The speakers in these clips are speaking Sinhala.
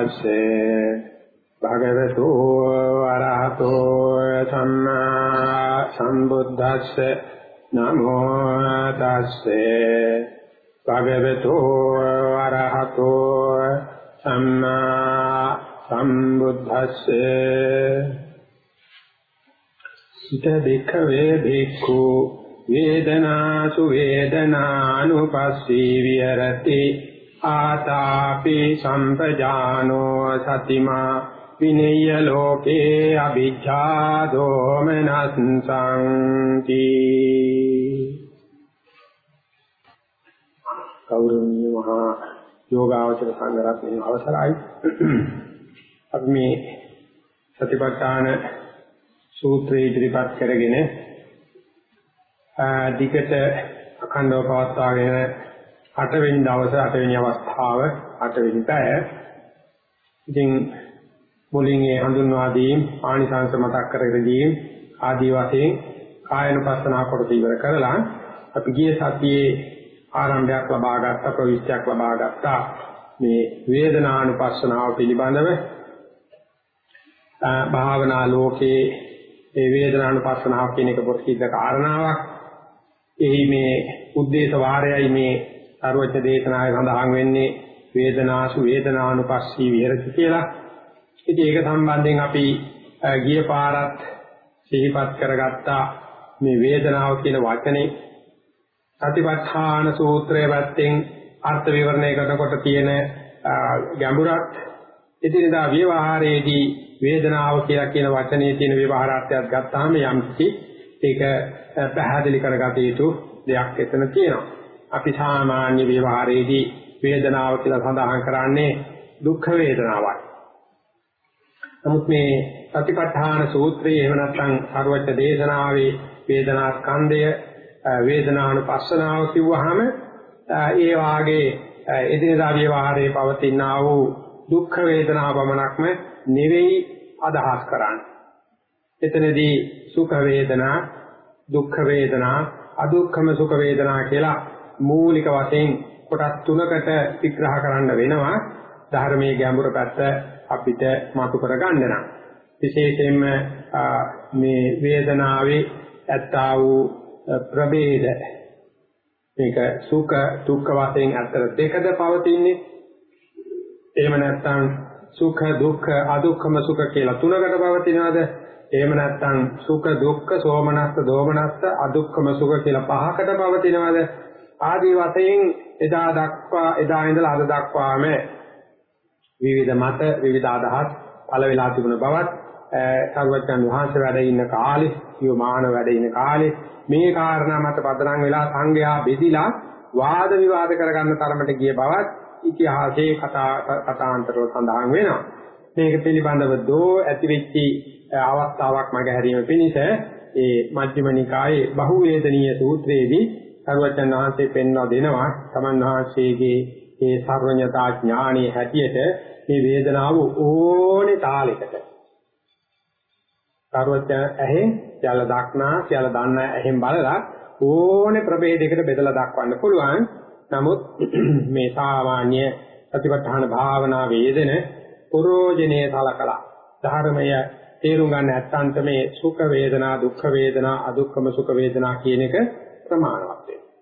තස්සේ භගවතු වරහතෝ සම්මා සම්බුද්දස්සේ නමෝ තස්සේ භගවතු වරහතෝ සම්මා සම්බුද්දස්සේ සිත දෙක වේ භික්ඛු වේදනාසු වේදනානුපස්සී විහෙරති ආතාපි සම්පජානෝ සතිමා විනේය ලෝකේ අ비ජ්ජා දෝමනස්සංති කෞරණීය මහා යෝගාවචර සංඝරත්නයේ අවසරයි. අපි මේ සතිපට්ඨාන සූත්‍රය ඉදිරිපත් කරගෙන දිගට අඛණ්ඩව පවත්වාගෙන 8 වෙනි දවසේ 8 වෙනි අවස්ථාව 8 වෙනි පැය. ඉතින් මුලින් ඒ හඳුන්වා දීම් ආනිසංස මතක් කරගෙන දීම් ආදී වශයෙන් කායනුපස්සනා කොට ඉවර කරලා අපි ගිය සතියේ ආරම්භයක් ලබා ගත්ත ප්‍රවිෂ්ඨයක් ලබා ගත්ත මේ වේදනානුපස්සනාව පිළිබඳව භාවනා ලෝකේ ඒ වේදනානුපස්සනාව කියන එක ප්‍රසිද්ධ කාරණාවක්. එහි මේ උද්දේශ වාරයයි මේ සර්වඥ දේශනාවේ සඳහන් වෙන්නේ වේදනාසු වේදනානුපස්සී විහෙරති කියලා. ඉතින් ඒක සම්බන්ධයෙන් අපි ගිය පාරත් සිහිපත් කරගත්තා මේ වේදනාව කියන වචනේ සතිපට්ඨාන සූත්‍රයේ පැත්තෙන් අර්ථ විවරණය කරනකොට තියෙන ගැඹුරක් එදිනදා ව්‍යවහාරයේදී වේදනාව කියලා කියන වචනේ තියෙන ව්‍යවහාරාර්ථයක් ගත්තාම යම්කිසි ඒක පැහැදිලි කරගත යුතු දෙයක් එතන තියෙනවා. අපි සාමාන්‍ය ව්‍යවහාරයේදී වේදනාව කියලා සඳහන් කරන්නේ දුක් වේදනාවයි. නමුත් මේ සතිපට්ඨාන සූත්‍රයේ එහෙම නැත්නම් සර්වච්ඡ දේශනාවේ වේදනා ස්කන්ධය වේදනානුපස්සනාව කිව්වහම ඒ වාගේ එදිනදා ව්‍යවහාරයේ පවතිනා වූ දුක් වේදනා පමණක්ම නෙවෙයි අදහස් කරන්නේ. එතනදී සුඛ වේදනා, දුක්ඛ වේදනා, අදුක්ඛම සුඛ වේදනා කියලා මූලික වශයෙන් කොටස් තුනකට විග්‍රහ කරන්න වෙනවා. ධර්මයේ ගැඹුර පැත්ත අපිට මතු කර ගන්න නම්. විශේෂයෙන්ම මේ වේදනාවේ ඇත්තා වූ ප්‍රභේද මේක සුඛ දුක්ඛ වශයෙන් අතර දෙකද පවතින්නේ එහෙම නැත්නම් සුඛ දුක්ඛ අදුක්ඛම සුඛ කියලා තුනකට පවතිනවද එහෙම නැත්නම් සුඛ දුක්ඛ සෝමනස්ස දෝමනස්ස අදුක්ඛම සුඛ කියලා පහකට පවතිනවද ආදී වශයෙන් එදා දක්වා එදා ඉඳලා අද දක්වාම විවිධ මත විවිධ අදහස් පළ වෙලා තිබුණ බවත් සර්වඥන් වහන්සේ වැඩ ඉන්න කාලේ යෝමාන වැඩ ඉන්න කාලේ මේ කාරණා මත පදනම් වෙලා සංඝයා බෙදිලා වාද විවාද කරගන්න තරමට ගිය බවත් ඉතිහාසයේ කතා කතාන්තරවල සඳහන් වෙනවා. මේක පිළිබඳව දෝ ඇතිවෙච්චි අවස්ථාවක් මගහැරීම පිණිස ඒ මජ්ක්‍ධිම නිකායේ බහුවේදනීය සූත්‍රයේදී සර්වඥන් වහන්සේ පෙන්වා දෙනවා තමන් වහන්සේගේ ඒ සර්වඥතා ඥානයේ හැටියට මේ වේදනාව ඕනේ තාලයකට. සර්වඥ ඇහෙන් සියල්ල දක්නා සියල්ල දන්නා ඇහෙන් බලලා ඕනේ ප්‍රභේදයකට බෙදලා දක්වන්න පුළුවන්. නමුත් මේ සාමාන්‍ය ප්‍රතිපත්තහන භාවනා වේදන පුරෝජනේ සලකලා ධර්මය තේරුම් ගන්න නැත්නම් මේ සුඛ වේදනා දුක්ඛ වේදනා අදුක්ඛම සුඛ වේදනා කියන එක ප්‍රමාණවත් වෙනවා.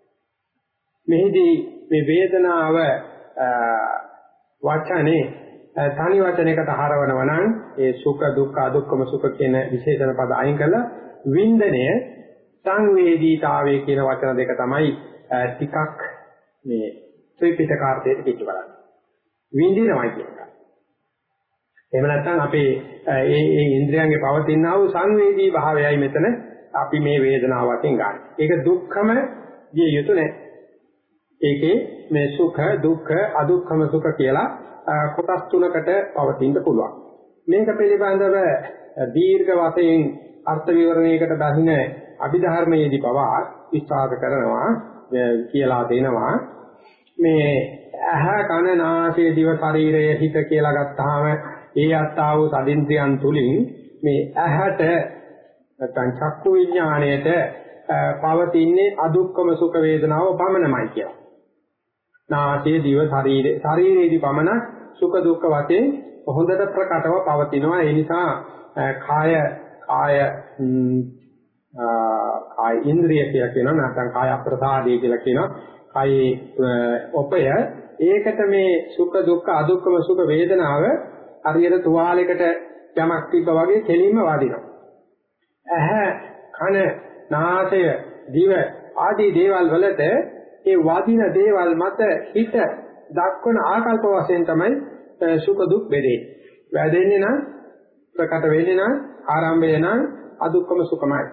මෙහිදී මේ වේදනාව වචනේ තනි වචනයකට හරවනවා නම් ඒ සුඛ දුක්ඛ අදුක්ඛම සුඛ කියන විශේෂණ පද අයින් කරලා වින්දනය සංවේදීතාවය කියන වචන දෙක තමයි ටිකක් මේ ත්‍රිපිටකාර්ථයට පිට බලන්නේ. විඳිනවයි කියන එක. එහෙම නැත්නම් අපේ ඒ ඒ ඉන්ද්‍රියන්ගේ පවතිනා වූ සංවේදී භාවයයි මෙතන අපි මේ වේදනාව වශයෙන් ගන්න. ඒක දුක්ඛම විය යුතු නැහැ. ඒකේ මේ සුඛ දුක්ඛ අදුක්ඛම සුඛ කියලා කොටස් තුනකට පවතින්න පුළුවන්. මේක පිළිබඳව දීර්ඝ වශයෙන් අර්ථ විවරණයකට බහින අභිධර්මයේදී පවා විස්තර කරනවා කියලා දෙනවා මේ ඇහ කන නාසය දිව ශරීරය හිත කියලා ගත්තාම ඒ අත්තා වූ සදින්ද්‍රයන් තුලින් මේ ඇහැට නැත්නම් චක්කු විඥාණයට පවතින්නේ අදුක්කම සුඛ වේදනාව පමණමයි කියලා. නාසය දිව ශරීරය ශරීරයේදී පමණ සුඛ දුක්ඛ වශයෙන් හොඳට ප්‍රකටව පවතිනවා. ඒ නිසා කාය කාය කාය ඉන්ද්‍රිය කියලා කියනවා නැත්නම් කාය අප්‍රසාදය කියලා කියනවා. කායේ ඔපය ඒකට මේ සුඛ දුක්ඛ අදුක්ඛම සුඛ වේදනාව හරියට තුවාලයකට යමක් තිබ්බා වගේ කෙලින්ම වදිනවා. ඇහැ කන නාසය දිව ආදී දේවල් වලට ඒ වදින දේවල් මත හිත දක්වන ආකල්ප වශයෙන් තමයි සුඛ දුක් බෙදෙන්නේ. වැදෙන්නේ නම් ප්‍රකට වෙන්නේ නම් ආරම්භය නම් අදුක්කම සුඛමයි.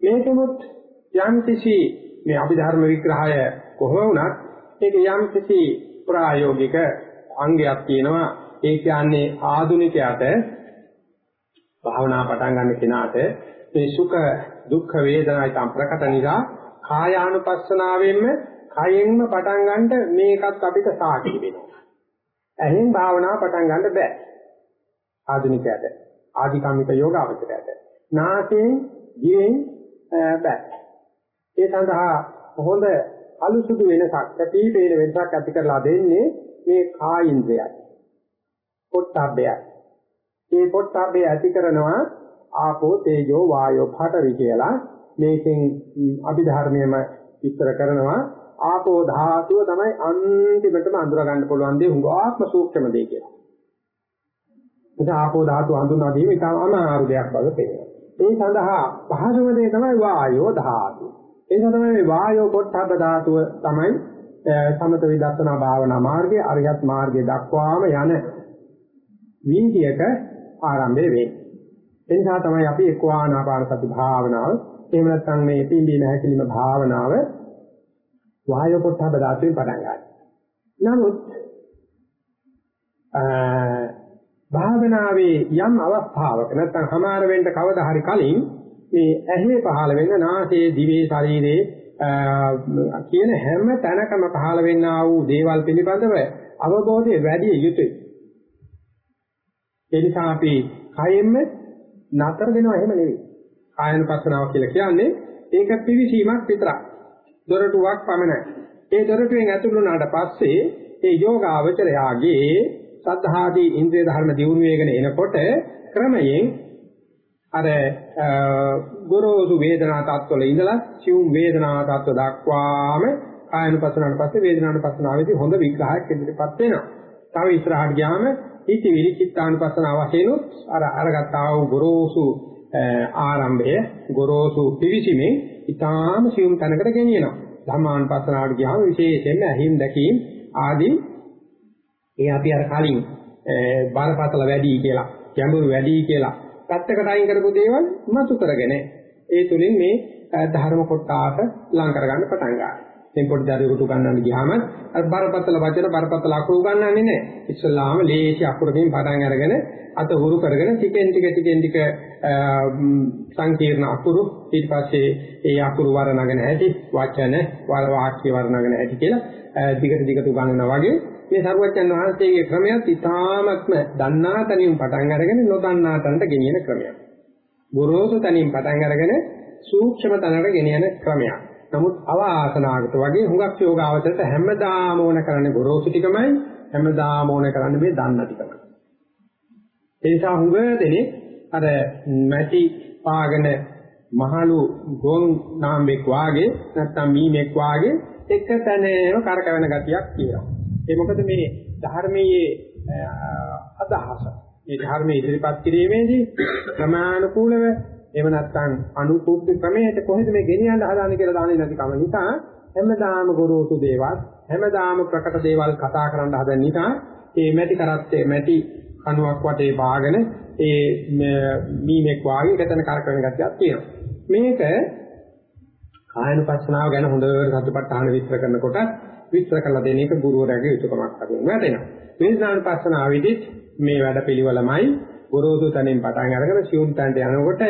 මේකෙමුත් යම් කිසි මේ අභිධර්ම විග්‍රහය කොහොම වුණත් ඒක යම් කිසි ප්‍රායෝගික අංගයක් තියෙනවා. ඒ කියන්නේ ආධුනිකයාට භාවනා පටන් ගන්න කෙනාට මේ සුඛ දුක්ඛ වේදනා ඉතම් ප්‍රකට නිසා කායානුපස්සනාවෙන්ම කයෙන්ම පටන් ගන්නට මේකත් අපිට සාකච්ඡා වෙනවා. එහෙන් භාවනාව පටන් ගන්න බෑ. ආධුනිකයට ආධිකාමික යෝගාවචරයට. නාසයෙන් දිවෙන් බෑ. ඒ සඳහා හොඳ අලුසුදු වෙනසක්, කැපී පෙනෙන වෙනසක් ඇති කරලා දෙන්නේ මේ කායින්ද්‍රයයි. පොට්ටබ්බයයි. මේ පොට්ටබ්බය ඇති කරනවා ආපෝ තේජෝ වායෝ පඨවි කියලා මේකෙන් අභිධර්මයේම විස්තර කරනවා ආපෝ ධාතුව තමයි අන්තිමටම අඳුර ගන්න පුළුවන් දේ හුඟාත්ම සූක්ෂම දේ කියලා. ඒක ආපෝ ධාතුව හඳුන්වා දීම ඉතාම අමාරු දෙයක් බව පේනවා. ඒ සඳහා පහසුම දේ තමයි වායෝ ධාතුව. ඒ නිසා තමයි මේ වායෝ පොට්ටබ්බ ධාතුව තමයි සමත විදර්ශනා භාවනා මාර්ගයේ අරියත් මාර්ගයේ දක්වාම යන වීදියක ආරම්භය වෙන්නේ. ඒ නිසා තමයි අපි එක්ව ආනාපාන සති භාවනාව එහෙම නැත්නම් මේ පිම්බීම හැකිලිම භාවනාව වායෝ පොට්ටබ්බ ධාතුවෙන් පටන් ගන්නවා. නමුත් භාවනාවේ යම් අවස්ථාවක නැත්නම් හමාර වෙන්න කවදා හරි කලින් මේ ඇහි පහළ වෙන නාසයේ දිවේ ශරීරයේ කියන හැම තැනකම පහළ වෙන්නා වූ දේවල් පිළිබඳව අවබෝධය වැඩි යුතුයි. ඒ නිසා අපි කයෙන්ම නතර වෙනවා එහෙම නෙවෙයි. කායනුපස්සනාව කියලා කියන්නේ ඒක පිවිසීමක් විතරයි. දොරටුවක් පමණයි. ඒ දොරටුවෙන් ඇතුළු වුණාට පස්සේ ඒ යෝගාවචරයාගේ සද්ධාදී ඉන්ද්‍රිය ධර්ම දියුණු වේගන එනකොට ක්‍රමයෙන් අර ගොරෝසු වේදනා tattවල ඉඳලා සිවුම් වේදනා tattව දක්වාම කායනුපස්සනාවට පස්සේ වේදනානුපස්සනාවේදී හොඳ විග්‍රහයක් ඉදිරිපත් වෙනවා. තව ඉස්සරහට ගියාම ඉති විරිචිත්තානුපස්සනාව වශයෙන් අර අරගත්තා වූ ගොරෝසු ආරම්භය ගොරෝසු පිවිසීමේ ඊටාම සියුම් තැනකට ගෙනියනවා. ධර්මානුපස්සනාවට ගියාම විශේෂයෙන්ම ඇහිම් දැකීම් ආදී ඒ අපි අර කලින් බාලපතල වැඩි කියලා ගැඹුරු වැඩි කියලා පැත්තකට අයින් කරපු දේවල් මතු කරගෙන ඒ තුලින් මේ ධර්ම කොටාට ලං කරගන්න පටන් ගන්නවා. දැන් පොඩි දරුවෙකුට ගන්නන්න ගියාම අර බරපතල වචන බරපතල අකුරු ගන්නන්නේ නැහැ. ඉස්සල්ලාම ලේසි අකුරකින් පටන් අරගෙන අත හුරු කරගෙන ටිකෙන් ටික ටිකෙන් ටික සංකීර්ණ අකුරු ඊට පස්සේ ඒ අකුරු වර්ණගෙන ඇති වචන වාක්‍ය වර්ණගෙන ඇති කියලා දිගට දිගට උගන්වනවා වගේ මේ සරුවච්චන් වහන්සේගේ ක්‍රමයක් ඉතාමත්ම දන්නා තනින් පටන් අරගෙන නොදන්නා තැනට ගෙනියන ක්‍රමයක්. ගොරෝසු තනින් පටන් අරගෙන සූක්ෂම තැනට ගෙනියන ක්‍රමයක්. නමුත් අවාසනාවකට වගේ හුඟක් යෝගාවචරයට හැමදාම ඕන කරන්නේ ගොරෝසු ටිකමයි හැමදාම ඕන කරන්නේ මේ දන්න ටිකමයි. ඒ නිසා හුඟ දෙනේ අර මැටි පාගෙන මහලු ගොන් නාම්බෙක් වාගේ නැත්නම් මීමෙක් වාගේ එක තැනේම කරකවන ගතියක් කියනවා. ඒ මොකද මේ ධර්මයේ අදහස මේ ධර්මයේ ඉදිරිපත් කිරීමේදී ප්‍රමාණිකූලව එහෙම නැත්නම් අනුකූප ක්‍රමයට කොහෙද මේ ගෙනියන්න හදාන්නේ කියලා දාන්නේ නැති කම නිසා හැමදාම ගොරෝසු දේවල් හැමදාම ප්‍රකට දේවල් කතා කරන්න හදන නිසා මේ මැටි කරත්තේ මැටි කණුවක් වටේ බාගෙන ඒ මීමෙක් වාගේ එකතන කරකවන ගැටියක් තියෙනවා. මේක කායනුපස්සනාව ගැන හොඳට සතුටපට්ඨාන විස්තර කරනකොට විස්තර කරලා දෙන එක ගුරුවරයාගේ යුතුයකමක් වශයෙන් වැටෙනවා. විඥානපස්සනාවේදීත් මේ වැඩපිළිවෙලමයි ගොරෝසු තැනින් පටන් අරගෙන සියුම් තැනට යනකොට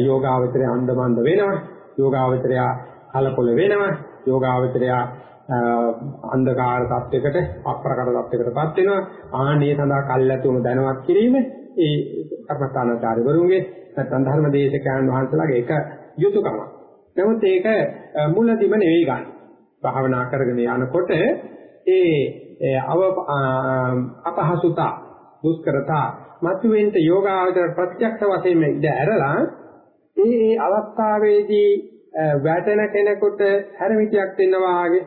යෝගාවචරය අන්දමන්ද වෙනවා. යෝගාවචරය කලකොල වෙනවා. යෝගාවචරය අන්ධකාර තත්යකට අප්‍රකට තත්යකටපත් වෙනවා. ආනේ සඳහා කල්ැතුණු දැනුවත් කිරීම ඒ කර්මස්ථානාචාර්යවරුන්ගේ නැත්නම් ධර්ම දේශකයන් වහන්සේලාගේ එක යුතුයකමක්. නමුත් ඒක මුලදිම නෙවෙයි ගන්න. භාවනා කරගෙන යනකොට ඒ අව අපහසුතා දුෂ්කරතා මතුවෙන්න යෝගාවචර ප්‍රත්‍යක්ෂ වශයෙන් ඉඳ ඇරලා ඒ ඒ අවස්ථාවේදී වැටෙන කෙනෙකුට හැරමිටියක් දෙන්න වාගේ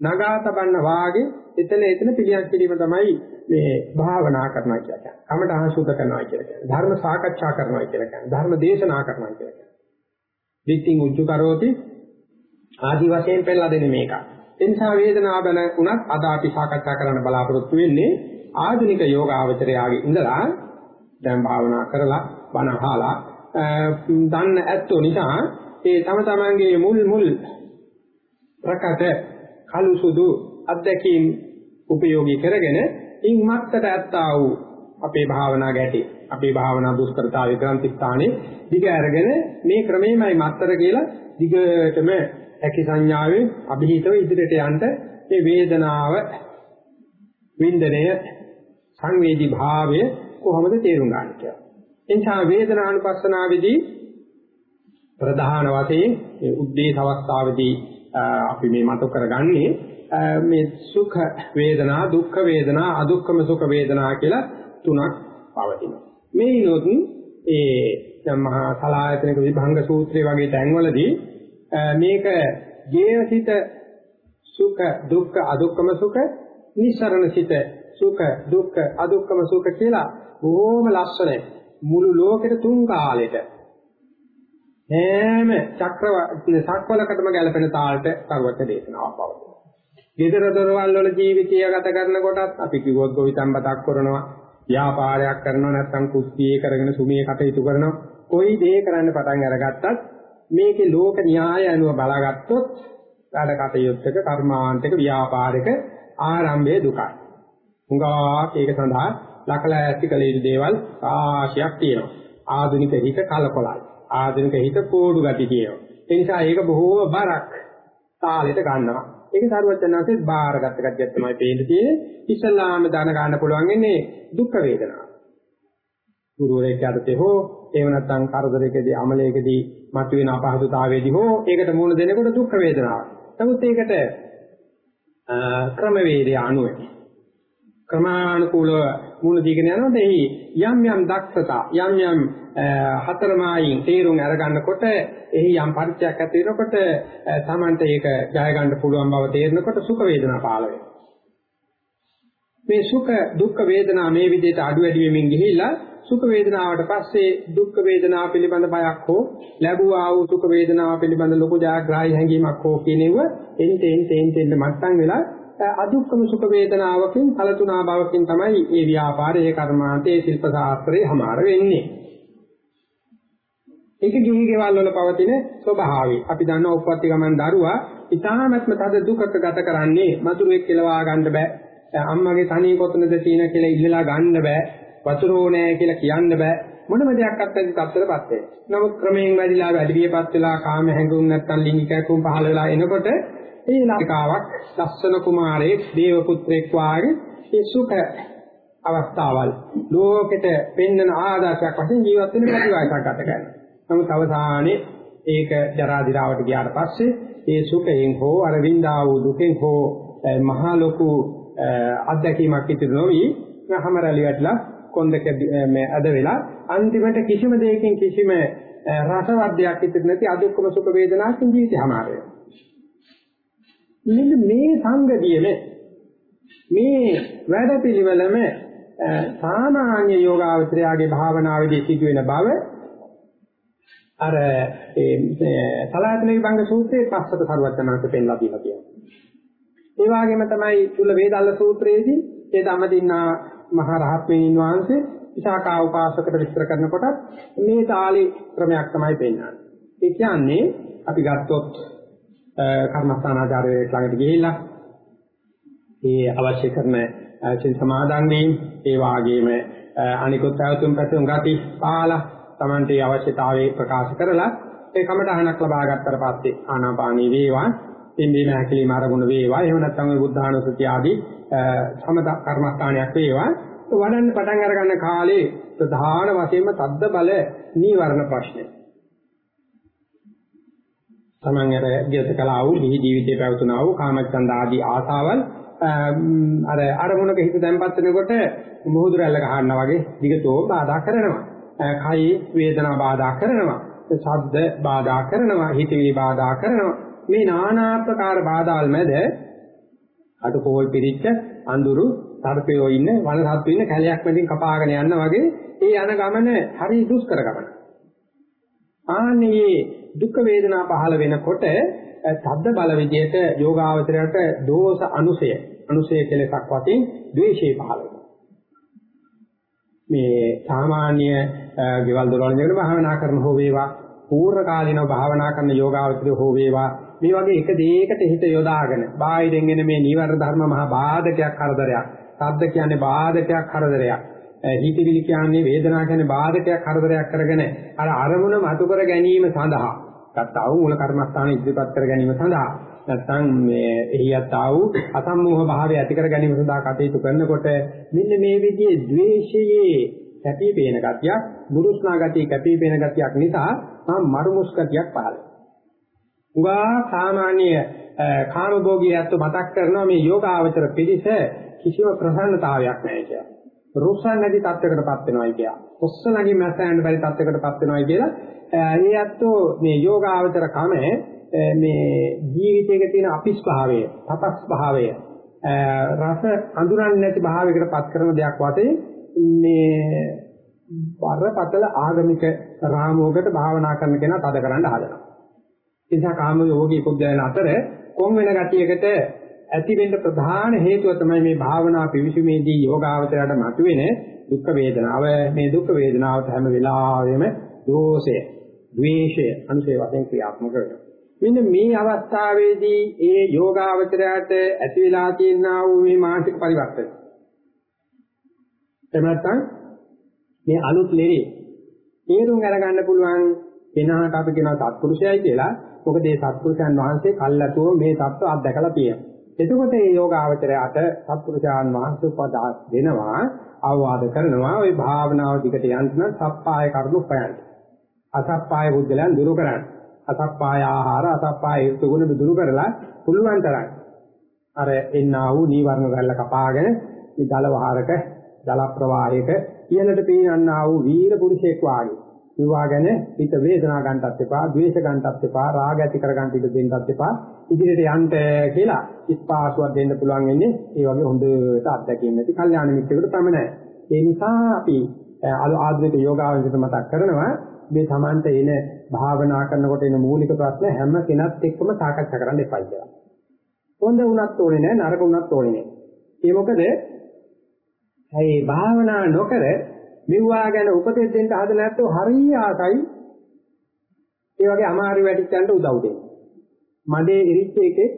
නගා තබන්න වාගේ එතන එතන පිළියම් කිරීම තමයි මේ භාවනා කරනවා කියන්නේ. කමට අහසුත කරනවා කියන්නේ. ධර්ම සාකච්ඡා කරනවා කියන්නේ. ධර්ම දේශනා කරනවා කියන්නේ. දිට්ඨින් උච්ච කරෝති ආදි වශයෙන් පෙන්නලා දෙන්නේ මේක. ඒ නිසා වේදනාව බල උනත් අද අපි සාකච්ඡා කරන්න බලාපොරොත්තු වෙන්නේ ආධුනික යෝග ආචරයාගේ ඉඳලා දැන් භාවනා කරලා බණ අහලා දන්න ඇත්තෝ නිසා ඒ තම තමන්ගේ මුල් මුල් ප්‍රකට කළු සුදු අධ්‍යක්ීම් උපයෝගී කරගෙන ඉන් මත්තට ඇත්තා වූ අපේ භාවනා ගැටි අපේ භාවනා දුෂ්කරතාව විග්‍රන්ති ස්ථානේ දිග අරගෙන මේ ක්‍රමෙමයි මත්තර කියලා දිගටම ඇකි සංඥාවේ અભිහිතව ඉදිරියට යන්න මේ වේදනාව වින්දනය සංවේදී භාවය කොහොමද තේරුම් ගන්න කියලා. එනිසා වේදනානුපස්සනාවේදී ප්‍රධාන වශයෙන් මේ උද්දේශ අවස්ථාවේදී අපි මේ මතක කරගන්නේ මේ සුඛ වේදනා දුක්ඛ වේදනා අදුක්ඛම සුඛ වේදනා කියලා තුනක් පවතිනවා. මේ ඉනොත් ඒ මහා සලායතනික විභංග සූත්‍රය වගේ තැන්වලදී මේක ජීවසිත සුඛ දුක්ඛ අදුක්ඛම සුඛ නිස්සරණසිත සුඛ දුක්ඛ අදුක්ඛම සුඛ කියලා බොහොම ලස්සනයි මුළු ලෝකෙට තුන් කාලෙට හැම චක්‍ර සක්වලකටම ගැලපෙන තාලට සර්වඥ දේශනාවක් පවතිනවා. ගෙදර දොරවල් වල ජීවිතය ගත කරන කොටත් අපි කිව්වොත් ගොවිතැන්පතක් කරනවා, ව්‍යාපාරයක් කරනවා නැත්නම් කුස්සියේ කරගෙන සුමියේ කටයුතු කරනවා. කොයි දේ කරන්න පටන් අරගත්තත් මේකේ ලෝක න්‍යාය අනුව බලාගත්තොත් වැඩ කටයුත්තක කර්මාන්තක ව්‍යාපාරික ආරම්භයේ දුකයි. හුඟා ඒක සඳහා ලකලා ඇති කළ යුතු දේවල් ආශයක් තියෙනවා. ආධුනික හිත කලකොලයි. ආධුනික හිත පෝඩු ගති තියෙනවා. ඒ නිසා ඒක බොහෝම බරක් තාලෙට ගන්නවා. ඒක සරුවචනාංශෙත් බාරගත්ත කතියක් තමයි පේන්නේ තියෙන්නේ. ඉස්ලාම දාන ගන්න පුළුවන් ඉන්නේ දුක් වේදනාව. ගුරුවරයෙක් යටතේ හෝ එහෙම නැත්නම් කරදරයකදී අමලයකදී මතුවෙන අපහසුතාවයේදී හෝ ඒකට මුහුණ දෙනකොට දුක් වේදනාවක්. නමුත් ඒකට ක්‍රමවේදය අනුව ක්‍රමානුකූලව මුණ දීගෙන යනකොට එහි යම් යම් දක්ෂතා යම් යම් හතරමායින් තේරුම් අරගන්නකොට එහි යම් පරිචයක් ඇති වෙනකොට Tamante ඒක ජය ගන්න පුළුවන් බව තේරෙනකොට සුඛ වේදනා පාල වෙනවා. මේ සුඛ දුක්ඛ වේදනා මේ විදිහට අඩු වැඩි වෙමින් ගිහිල්ලා සුඛ වේදනාවට පස්සේ දුක්ඛ වේදනාව පිළිබඳ බයක් හෝ ලැබුවා වූ සුඛ වේදනාව පිළිබඳ ලොකු ජාග්‍රාහී හැඟීමක් හෝ කියනෙව එන්ට එන්ට එන්ට එන්ට මට්ටම් වෙලා අදුක්කම සුඛ වේදනාවකින් කලතුනා භවකින් තමයි මේ ව්‍යාපාරයේ කර්මාන්තයේ ශිල්ප ශාස්ත්‍රයේ හමාර වෙන්නේ. ඒක ගිහි ගෙවල් වල පවතින ස්වභාවය. අපි දන්නවා උප්පත්ති ගමන් දරුවා ඉතාමත්ම තද දුකක ගත කරන්නේ මතුරුවෙක් කෙලවා ගන්න බෑ. අම්මගේ තනිය කොතනද තියෙන කියලා ඉල්ලලා ගන්න බෑ. වතුර ඕනෑ කියලා කියන්න බෑ. මොනම දෙයක් අත්දැකි තත්ත්වයටපත් වෙනවා. නමුත් ක්‍රමයෙන් වැඩිලා වැඩි වියපත් වෙලා කාම හැඟුම් නැත්තම් ලිංගික හැඟුම් පහළ වෙලා එනකොට ඒ ලාකාවක් ලස්සන කුමාරයෙක් දේව පුත්‍රයෙක් වාගේ ඒ සුඛ අවස්ථාවල් ලෝකෙට පෙන්වන ආදර්ශයක් වශයෙන් ජීවත් වෙන ප්‍රතිවාසයක් ගත කරනවා. නමුත් අවසානයේ ඒක ජරා දිරාවට ගියාට පස්සේ ඒ සුඛයෙන් හෝ අර වින්දා වූ දුකෙන් හෝ මහා ලොකු අත්දැකීමක් ඉතිරි නොවි හැමරලි වැටලා කොන්දක මේ අද වෙලා අන්තිමට කිසිම දෙයකින් කිසිම රසවර්ධයක් ඉතිරි නැති අදුක්කම සුඛ වේදනාකින් ජීවිතය හැමාර වෙනවා. මෙන්න මේ සංගතියම මේ වැඩපිළිවෙලම සාමාන්‍ය යෝගාවචරයාගේ භාවනාවේදී සිදුවෙන බව අර ඒ සලායතනික භංග සූත්‍රයේ පස්සට සරුවචනාංශ පෙන්ලා දීලා තියෙනවා. ඒ වගේම තමයි තුල වේදල්ල සූත්‍රයේදී ඒ ධම්මදින්නා මහ රහත්මීන් වහන්සේ විසාකා උපාසකට විස්තර කරනකොට මේ තාලේ ක්‍රමයක් තමයි පෙන්වන්නේ. ඒ කියන්නේ අපි ගත්තොත් කර්මස්ථානාචාරයේ ළඟට ගිහිල්ලා ඒ අවශ්‍ය කරන සිල් සමාදන් වීම ඒ වාගේම අනිකුත් ආයතුම් පැතුම් ගති පාලා Tamante අවශ්‍යතාවයේ ප්‍රකාශ කරලා ඒ කමටහනක් ලබා ගත්තට පස්සේ ආනාපානී වේවා ඉන්දීන හැකලීම ආරමුණ වේවා එහෙම නැත්නම් ඔය බුද්ධානුස්සතිය ආදී සමත කර්මස්ථානයක් වේවා. වඩන්න පටන් අරගන්න කාලේ ප්‍රධාන වශයෙන්ම තද්ද බල නීවරණ ප්‍රශ්නේ තමන් අර ගියත කලාව වූ නිහි ජීවිතේ පැවතුනා වූ කාමච්ඡන්ද ආදී ආසාවල් අර අරමුණක හිත තැම්පත් වෙනකොට මුහුදු රැල්ල ගහනවා වගේ දිගටෝ බාධා කරනවා. කයි වේදනා බාධා කරනවා. ශබ්ද බාධා කරනවා. හිතවිලි බාධා කරනවා. මේ নানা ආකාර බාධාල් මැද අටකෝල් පිරිච්ච අඳුරු සර්පයෝ ඉන්න වන සත්තු ඉන්න කැලයක් මැදින් කපාගෙන යන්න වගේ ඒ යන ගමන හරි දුෂ්කර ගමන. ආන්නේ දුක් වේදනා පහළ වෙනකොට සද්ද බල විදියට යෝගාවචරයට දෝෂ අනුසය. අනුසය කෙලෙසක් වශයෙන් ද්වේෂය පහළ වෙනවා. මේ සාමාන්‍ය ගෙවල් දොරවල් දෙකට භාවනා කරන හෝ වේවා පූර්ව කාලිනව භාවනා කරන යෝගාවචරය හෝ වේවා මේ වගේ එක දෙයකට හිත යොදාගෙන බාහිරින් එන මේ නීවරණ ධර්ම මහා බාධකයක් කරදරයක්. සද්ද කියන්නේ බාධකයක් කරදරයක්. හිතවිලි කියන්නේ වේදනා කියන්නේ බාධකයක් කරදරයක් කරගෙන අර අරමුණ මතු කර ගැනීම සඳහා. ගත්තා වූ මූල කර්මස්ථාන ඉදිරිපත් කර ගැනීම සඳහා. නැත්නම් මේ එහියත් ආ වූ අසම්මෝහ භාවය ඇති කර ගැනීම සඳහා කටයුතු කරනකොට මෙන්න මේ විදිහේ ද්වේෂයේ කැපී පෙනෙන ගතියක්, බුරුස්නා ගතිය කැපී පෙනෙන ගතියක් නිසා මම මරුමුස් ගතියක් පහළ උගා සාමාන්‍ය කාමභෝගියත් මතක් කරනවා මේ යෝගාවචර පිළිස කිසිම ප්‍රසන්නතාවයක් නැහැ කියලා. රුස්සන් නැති තත්යකටපත් වෙනවායි කියලා. ඔස්සනගේ මැසයන් බැරි තත්යකටපත් වෙනවායි කියලා. ඒ අත්ෝ මේ යෝගාවචර කම මේ ජීවිතයක තියෙන අපිස් භාවය, තපස් භාවය, රස අඳුරන්නේ නැති භාවයකටපත් කරන දෙයක් වශයෙන් මේ වරපතල ආගමික රාමෝගකට භාවනා කරන කෙනා තද කරන්න හදනවා. ඒ නිසා කාම යෝගී පුද්ගලයන් අතර කොම් වෙන ගතියකට ඇති වෙන්න ප්‍රධාන හේතුව තමයි මේ භාවනා පිවිසීමේදී යෝගාවචරයට මතුවෙන දුක් වේදනාව. මේ දුක් වේදනාවට හැම වෙලාවෙම දෝෂය, ද්වේෂය අනුසේ වශයෙන් ක්‍රියාත්මක වෙනවා. මෙන්න මේ අවස්ථාවේදී ඒ යෝගාවචරයට ඇති වෙලා තියෙනා වූ මේ මානසික පරිවර්තන. එහෙම නැත්නම් මේ අලුත් ලෙරේ තේරුම් අරගන්න පුළුවන් වෙනාට අපි කියනවා සත්පුරුෂයයි කියලා. මොකද මේ සත්පුරුෂයන් වහන්සේ කල්ලාතෝ මේ தত্ত্ব අත්දැකලා තියෙනවා. එතකොට මේ යෝගාවචරයට සත්පුරුෂයන් වහන්සේ උපදා දෙනවා අවවාද කරනවා ওই භාවනාව දිකට යන්න නම් සප්පාය කරුණු හොයන්න. අසප්පාය බුද්ධලයන් දුරු කරන්න. අසප්පාය ආහාර අසප්පාය ඍතු ගුණ දුරු කරලා පුළුවන් තරම් අර එන්නා වූ නීවරණ රැල්ල කපාගෙන මේ ජල වහරක ජල ප්‍රවාහයක ඉහළට පීනන්නා වූ වීර පුරුෂයෙක් වාගේ විවා ගැන හිත වේදනා ගන්නටත් එපා, ද්වේෂ ගන්නටත් එපා, රාග ඇති කර ගන්නට ඉඩ දෙන්නත් එපා. ඉදිරියට යන්න කියලා ඉස්පාසුවක් දෙන්න පුළුවන් වෙන්නේ ඒ වගේ හොඳට අත්දැකීම් ඇති කල්යාණ මිත්‍රෙකුට පමණයි. ඒ නිසා අපි ආධුනික යෝගාවචරයට මතක් කරනවා මේ Tamanta එන භාවනා කරනකොට එන මූලික ප්‍රශ්න හැම කෙනත් එක්කම සාකච්ඡා කරන්න එපා කියලා. හොඳ වුණත් ඕනේ නැහැ නරක වුණත් ඕනේ නැහැ. ඒ මොකද ඇයි භාවනා නොකර මෙව්වා ගැන උපදෙස් දෙන්න හදන නැත්තෝ හරිය ආසයි ඒ වගේ අමාරු වැඩිච්චන්ට උදව් දෙන්න. මඩේ එරිච්ච එකේ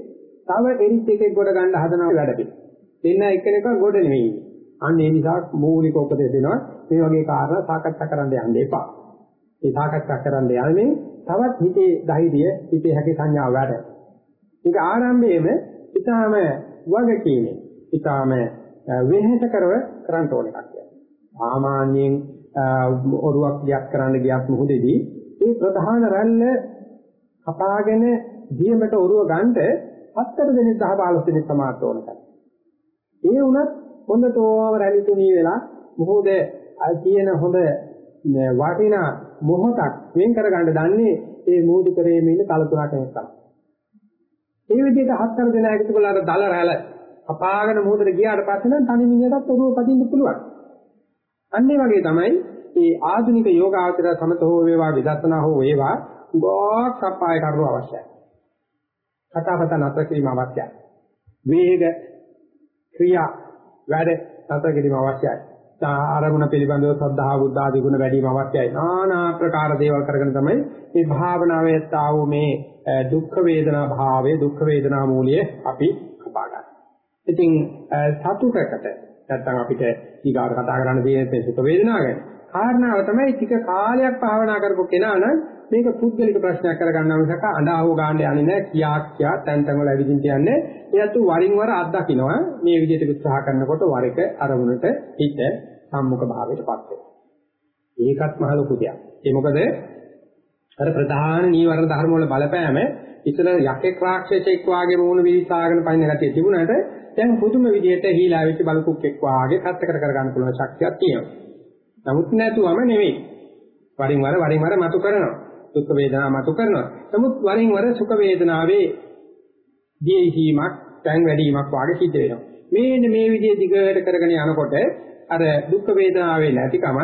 තව එරිච්ච එකෙක් ගොඩ ගන්න හදනවා වැඩ පිළ. දෙන්න එක්කෙනෙක් ගොඩ නෙවෙයි. අන්න ඒ නිසා මූලික උපදෙස් දෙනවා මේ වගේ කාරණා සාකච්ඡා කරන්න යන්න එපා. ඒ සාකච්ඡා කරන්න යන්නේ තවත් හිතේ ධෛර්යය හිතේ හැකි සංඥාව වැඩ. ඒක ආරම්භයේම ඊටාම වගකීමේ ඊටාම වෙහෙස කරව කරන්න ඕන එකක්. සාමාන්‍යයෙන් ඔරුවක් දියක් කරන්න ගියත් මොහොතේදී ඒ ප්‍රධාන රැල්ල කපාගෙන දියඹට ඔරුව ගන්නට හතර දෙනෙක් 10 15 දෙනෙක් සමාර්ථ ඕනකයි. ඒ වුණත් හොඳටම රැලි තුනී වෙලා මොහොත කියන හොඳ වටිනා මොහොතක් වෙන් කරගන්න දන්නේ ඒ මූදු කරේ ඉන්න තල තුනක් කෙනෙක් තමයි. ඒ විදිහට හතර දෙනා එකතු කළාට දල රැළ කපාගෙන මොහොතට ගියාට පස්සේ නම් තනි මිනිහටත් ඔරුව පදින්න පුළුවන්. අන්න ඒ වගේ තමයි මේ ආධුනික යෝගාචර සමත හෝ වේවා විදර්ශනා හෝ වේවා ගොක් සප්පාය කරුව අවශ්‍යයි. කතාපත නැතර කිරීම අවශ්‍යයි. වේග ක්‍රියා වැඩ නැතර කිරීම අවශ්‍යයි. ආරමුණ පිළිබඳව සද්ධා බුද්ධ ආදී ගුණ වැඩිම අවශ්‍යයි. নানা ආකාර දේවල් කරගෙන තමයි මේ භාවනාවේ තාවු මේ දුක්ඛ වේදනා භාවයේ දුක්ඛ වේදනා මූලිය අපි කපා ගන්න. ඉතින් සතුටකට නැත්තම් අපිට ඊගාට කතා කරන්න තියෙන සුඛ වේදනාව ගැන. කාරණාව තමයි ටික කාලයක් භාවනා කරපු කෙනා නම් මේක පුද්ගලික ප්‍රශ්නයක් කරගන්නවා මිසක අඬා හො ගන්න යන්නේ නැහැ කියා කියා තැන් තැන් වල ඇවිදින්න යන්නේ. එයත් වරින් වර අත්දකින්නවා මේ විදිහට උත්සාහ කරනකොට වර එක අරමුණට හිත සම්මුඛ භාවයටපත් වෙනවා. ඒකත් මහ ලොකු දෙයක්. ඒ මොකද අර ප්‍රධාන නීවරණ ධර්ම වල බලපෑම ඉතල යකෙක් රාක්ෂසෙක් වාගේ මූණ විලිසාගෙන පයින් ගැටිය තිබුණාට දැන් පුදුම විදිහට හීලා වෙච්ච බලකුක්ෙක් වාගේ පැත්තකට කරගන්න පුළුවන් ශක්තියක් තියෙනවා. නමුත් නැතුවම නෙවෙයි. වරින් වර වරින් වර මතු කරනවා. දුක් වේදනා මතු කරනවා. නමුත් වරින් වර සුඛ වේදනාවේ දීහිමක්, දැන් වැඩිවීමක් වාගේ සිද්ධ වෙනවා. මේන්න මේ විදිහේ දිගට කරගෙන යනකොට අර දුක් වේදනාවේ නැතිකම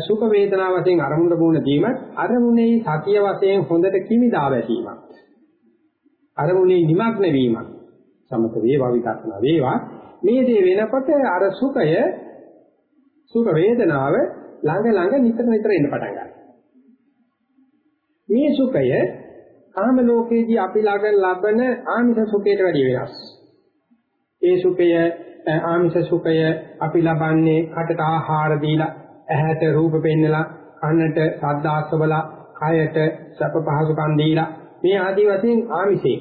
සුඛ වේදනා වශයෙන් අරමුණ බුණ දීම අරමුණේ සතිය වශයෙන් හොඳට කිමිදා වැටීමක්. අරමුණේ නිමග්න වීමක්. සමත වේවා විකල්පන වේවා මේ දේ වෙනකොට අර සුඛය සුඛ වේදනාව ළඟ ළඟ නිතර නිතර එන්න පටන් ගන්නවා. මේ සුඛය කාම ලෝකයේදී අපි ළඟ ලබන ආමිෂ සුඛයට වැඩිය වෙනස්. ඒ සුඛය ආමිෂ සුඛය අපි ලබන්නේ කටට ආහාර දීලා ඇහැට රූප පෙන්නලා කනට ශබ්ද ආස්වලා කයට සැප පහසුකම් දීලා මේ ආදි වශයෙන් ආමිෂේ.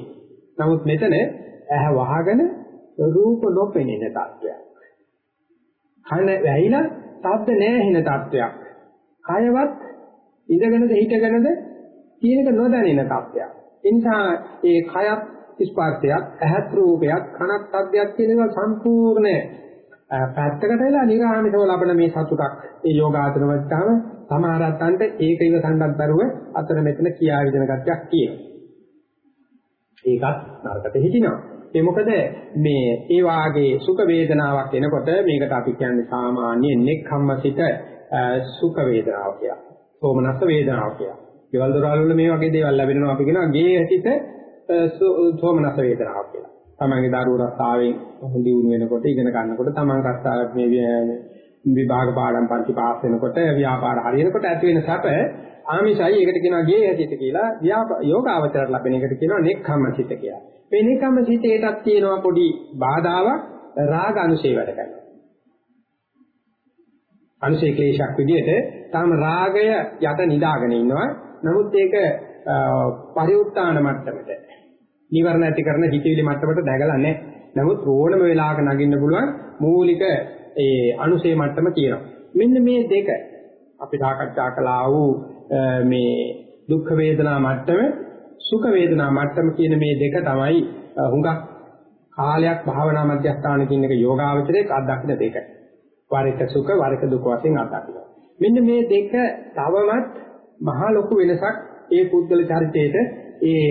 නමුත් මෙතන ඇහැ වහගෙන රූප නොපෙනෙන තත්ත්වයක්. කන වැහිලා ශබ්ද නැහැ තත්ත්වයක්. කයවත් ඉඳගෙනද හිටගෙනද කියන එක නොදැනෙන තත්ත්වයක්. ඒ නිසා ඒ කයත් ස්පර්ශයක්, ඇහත් රූපයක්, කනත් ශබ්දයක් කියන ඒවා සම්පූර්ණ පැත්තකට වෙලා නිර්ආමිතව ලබන මේ සතුටක් ඒ යෝගාචර වච්චාම සමහරත්තන්ට ඒක ඉවසන්නත් බැරුව අතර මෙතන කියා විදින ගැටයක් තියෙනවා. ඒකත් නරකට හිටිනවා. ඒ මොකද මේ ඒ වාගේ සුඛ වේදනාවක් එනකොට මේකට අපි කියන්නේ සාමාන්‍ය නෙක්ඛම්මසිත සුඛ වේදනාව කියලා. සෝමනස්ස වේදනාව කියලා. ගෙවල් දොරවල් වල මේ වගේ දේවල් ලැබෙනවා අපි කියනවා ගේ ඇතිත සෝමනස්ස වේදනාව කියලා. තමන්ගේ දරුවෝ රස්සාවෙන් හොඳ දියුණු වෙනකොට ඉගෙන ගන්නකොට තමන් රස්සාවක් මේ විභාග පාඩම් පන්ති පාස් වෙනකොට ව්‍යාපාර හරියනකොට ඇති වෙන සැප ආමිෂයි ඒකට කියනවා ගේ හැදිත කියලා යෝගාවචරයට ලැබෙන එකට කියනවා නෙක්ඛම්මසිත කියලා. මේ නෙක්ඛම්මසිතේටත් තියෙනවා පොඩි බාධාවක් රාග අනුශේ වැඩ කරනවා. අනුශේ ක්ලේශයක් විදිහට තාම රාගය යට නිදාගෙන ඉන්නවා. නමුත් ඒක පරිඋත්තාන මට්ටමට නිවර්ණ ඇති කරන හිතවිලි මට්ටමට දැගලා නැහැ. නමුත් ඕනම වෙලාවක නගින්න පුළුවන් මූලික ඒ අනුසේ මට්ටම තියෙනවා. මෙන්න මේ දෙක අපි සාකච්ඡා කළා වූ මේ දුක් වේදනා මට්ටම සුඛ වේදනා මට්ටම කියන මේ දෙක තමයි හුඟක් කාලයක් භාවනා මධ්‍යස්ථානකින් එක යෝගාවචරයේ අත්දකින්න දෙක. වරික සුඛ වරික දුක වශයෙන් අත්දකින්න. මෙන්න මේ දෙක තවමත් මහා ලොකු වෙනසක් ඒ පුද්ගල චරිතයේට ඒ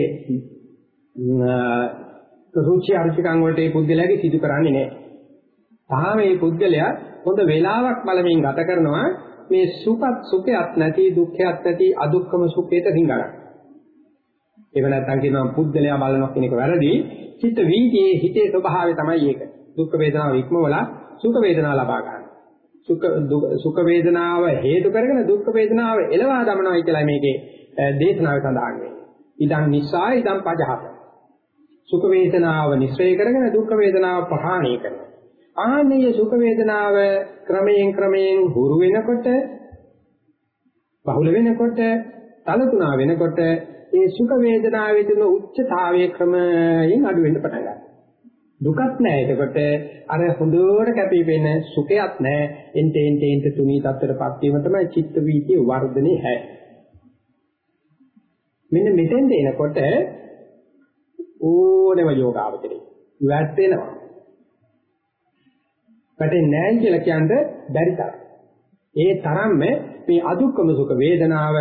රුචි අරුචිකම් වලට මේ පුද්ගලයාගේ සිදු කරන්නේ නැහැ. තාම මේ පුද්ගලයා හොඳ වේලාවක් බලමින් ගත කරනවා මේ සුඛත් සුඛයක් නැති දුක්ඛයක් නැති අදුක්කම සුඛයට රිංගන. ඒක නැත්තම් කියනවා පුද්ගලයා බලනවා කියන එක වැරදි. චිත්ත වීතියේ හිතේ ස්වභාවය තමයි ඒක. දුක් වේදනාව ඉක්මවලා සුඛ වේදනාව ලබා ගන්න. සුඛ සුඛ වේදනාව හේතු කරගෙන දුක් වේදනාව එලවා දමනවා කියලා මේකේ දේශනාවේ සඳහන් වෙන්නේ. ඉදන් නිසා ඉදන් පජහත. සුඛ වේදනාව නිස්සය කරගෙන දුක් වේදනාව ප්‍රහාණය කරනවා. ආනීය සුඛ වේදනාව ක්‍රමයෙන් ක්‍රමයෙන් හුරු වෙනකොට බහුල වෙනකොට තලතුණා වෙනකොට ඒ සුඛ වේදනාවේ තියෙන උච්චතාවයේ ක්‍රමයෙන් අඩු වෙන්න පටන් ගන්නවා. දුකක් නැහැ. එතකොට අර හොඳට කැපිපෙන සුඛයක් නැහැ. එන්ට එන්ට එන්ට තුනී තත්ත්වයටපත් වීම තමයි චිත්ත වීතිය වර්ධනේ හැ. මෙන්න මෙතෙන්ද එනකොට ඕනෙම යෝගාවචරේ වැටෙනවා. වැටෙන්නේ නැහැ කියලා කියන්නේ බැරි තරම්. ඒ තරම්ම මේ අදුක්කම සුඛ වේදනාව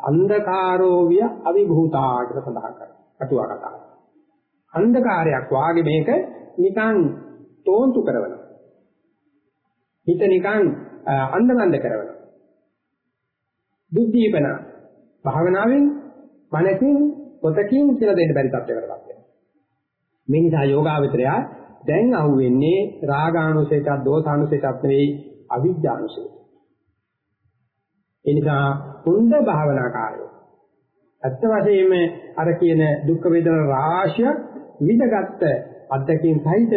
අන්ධකාරෝවිය අවිභූතා කියලා සඳහන් කරනවා. අටුවා කතාව. අන්ධකාරයක් වාගේ මේක නිකන් තෝන්තු කරනවා. හිත නිකන් අන්ධබන්ද කරනවා. බුද්ධීපන භාවනාවෙන් මනසින් පොතකින් කියලා දෙන්න බැරි තත්ත්වයකටපත් වෙනවා. මේ නිසා යෝගාවචරය දැන් අහුවෙන්නේ රාගානුසයටත් දෝසානුසයටත් නෙවෙයි අවිජ්ජානුසයට. ඒ නිසා හොඳ භාවනාකාරයෝ. ඇත්ත වශයෙන්ම අර කියන දුක් වේදනා රාශිය විඳගත් අත්දැකීම් සහිත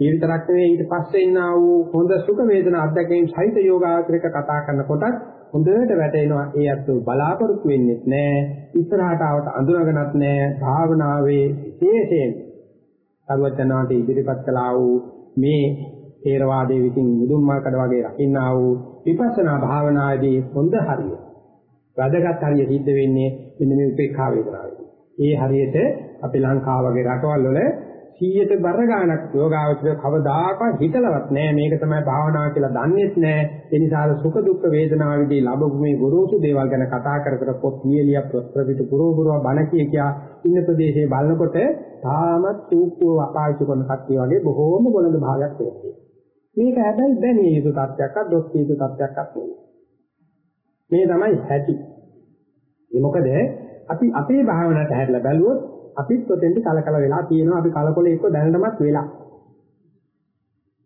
ඊවිතරක් නෙවෙයි. ඊට පස්සේ ඉන්නා වූ හොඳ සුඛ වේදනා අත්දැකීම් සහිත යෝගාචරයක කතා කරනකොටත් හොඳට වැටෙනවා. ඒ අත්තු බලාපොරොත්තු වෙන්නේ නැහැ ඉස්සරහට ආවට අඳුනගනත් නැහැ භාවනාවේ විශේෂයෙන් සර්වඥාන්ට ඉදිරිපත් කළා වූ මේ ථේරවාදයේ විසින් මුදුන්මල්කඩ වගේ රකින්නා වූ විපස්සනා භාවනාදී හොඳ හරිය. වැදගත් හරිය සිද්ධ වෙන්නේ මෙන්න මේ උපේක්ඛා වේදනාවේදී. ඒ හරියට අපි ලංකාව වගේ රටවල් වල 100ට බර ගන්නක් යෝගාවචර කවදාකවත් හිතලවත් නෑ මේක තමයි භාවනාව කියලා දන්නේත් නෑ ඒ නිසා සුඛ දුක්ඛ වේදනා විදී ලැබු මේ ගුරුසු දේවල් ගැන කතා කර කර පොත් ලියලිය ප්‍රවිත පුරෝපුරව බණ කිය කියා ඉන්න ප්‍රදේශයේ බලනකොට තාමත් තූප්පුව අපාවිච්චි කරන කට්ටිය වගේ බොහෝම බොළඳ භාගයක් තියෙනවා මේක හැබැයි දැනිය යුතු තත්ත්වයක්වත් දොස් කිය යුතු තත්ත්වයක්වත් නෙවෙයි මේ තමයි ඇති ඒ මොකද අපි අපේ භාවනාවට හැරිලා බැලුවොත් අපිත් ඔතෙන්ට කලකල වෙලා තියෙනවා අපි කලකොල එක්ක දැනටමත් වෙලා.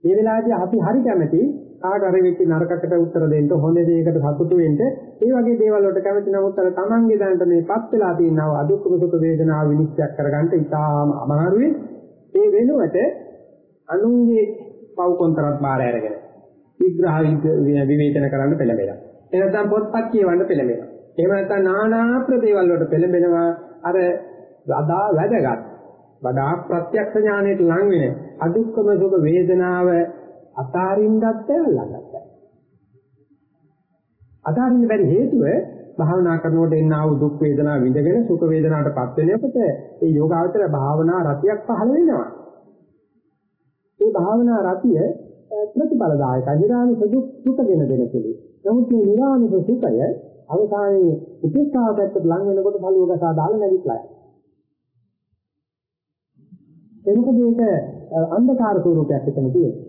මේ වෙලාවේදී අපි හරි කැමති කාට හරි වෙච්ච නරකකට උත්තර දෙන්න හොඳ දෙයකට සතුටු වෙන්න ඒ වගේ දේවල් වලට කැමති නමුත් අර Tamange දැනට මේපත් වෙලා තියෙනව අදුක්කම සුඛ වේදනාව විනිශ්චය කරගන්න ඉතාම අමාරුයි. ඒ වෙනුවට අනුන්ගේ පව් කොන්තරත් බාර අරගෙන විග්‍රහ විවේචන කරන්න පෙළඹෙනවා. එනනම් පොත්පත් කියවන්න පෙළඹෙනවා. එහෙම නැත්නම් নানা ප්‍රදේවල් වලට පෙළඹෙනවා අර වඩා වැදගත් වඩා ප්‍රත්‍යක්ෂ ඥානයට ලං වෙන අදුක්කම සුඛ වේදනාව අතාරින්නත් ළඟට අතාරින්න බැරි හේතුව භාවනා කරනකොට එන්න ආ වූ දුක් වේදනා විඳගෙන සුඛ වේදනාවටපත් වෙනකොට ඒ යෝගාවචර භාවනා රතියක් පහළ වෙනවා. ඒ භාවනා රතිය ප්‍රතිඵලදායකයි. නිරාමිස දුක් සුඛගෙන දෙන සුළු. නමුත් මේ නිරාමිස සුඛය අවසානයේ උපේක්ෂාව පැත්තට ලං වෙනකොට බලුවගසා දාලා නැගිටලා යනවා. එනකොට මේක අන්ධකාර ස්වරූපයක් එතන තියෙනවා.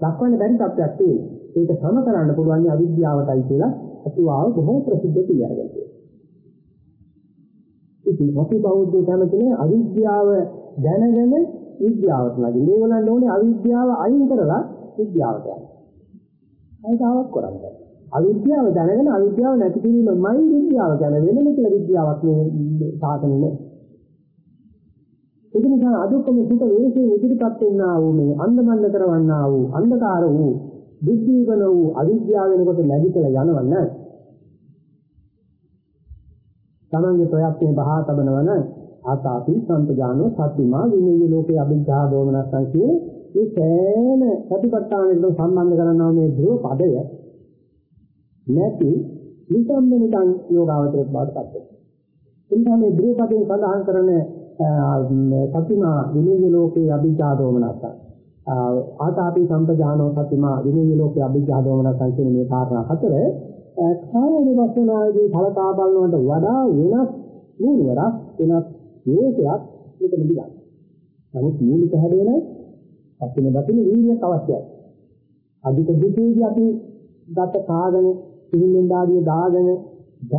දක්වන්න බැරි තත්ත්වයක් තියෙනවා. ඒක සම කරන්න පුළුවන් අවිද්‍යාවටයි කියලා අතුවාව බොහෝ ප්‍රසිද්ධ පිළිඅරගෙන ඉතින් අපි බෞද්ධ ධර්මයේ අවිද්‍යාව දැනගෙන විද්‍යාවට නැගින්න. ඒගොල්ලන් ඕනේ අවිද්‍යාව අයින් කරලා විද්‍යාවට යන්න. ඒකවක් කරන්නේ. අවිද්‍යාව දැනගෙන අවිද්‍යාව නැති කිරීමයි විද්‍යාව කියන්නේ වෙනම කියලා විද්‍යාවක් නෙවෙයි සාසනෙ ඒක නිසා අදුක්කම සුඛ වේසේ ඉදිරිපත් වෙන්නා වූ මේ අන්ධමන්ද කරවන්නා වූ අන්ධකාර වූ බුද්ධීවන වූ අවිද්‍යාව වෙනකොට නැගිටලා යනවන්නේ තමන්ගේ ප්‍රයත්නේ බහා තබනවන ආතාපි සම්පජානෝ සත්‍යමා විනය ලෝකේ අභිජ්ජා දෝමනස්සන් කියන මේ සෑම ප්‍රතිපත්තානෙකට සම්බන්ධ කරනවා මේ ධ්‍රුව පදය. නැති නිකම්ම නිකන් යෝගාවචරයක් බවට පත් වෙනවා. එනිසා මේ ධ්‍රුව පදයෙන් සඳහන් කරන සතිමා විනය ලෝකේ අභිජ්ජා දෝමනස්ස. ආතාපි සම්පජානෝ සතිමා විනය ලෝකේ අභිජ්ජා දෝමනස්ස කියන මේ කාරණා හතර කාය විපස්සනායේදී කලකා බලනකට වඩා වෙනස් නූනවරක් වෙනස් හේතුවක් මෙතන දිගන්න. නමුත් මූලික හැදෙන පස්සින බතින වීර්යයක් අවශ්‍යයි. අධික දුකේදී අපි ගත කාගෙන සිහින්ෙන් දාඩිය දාගෙන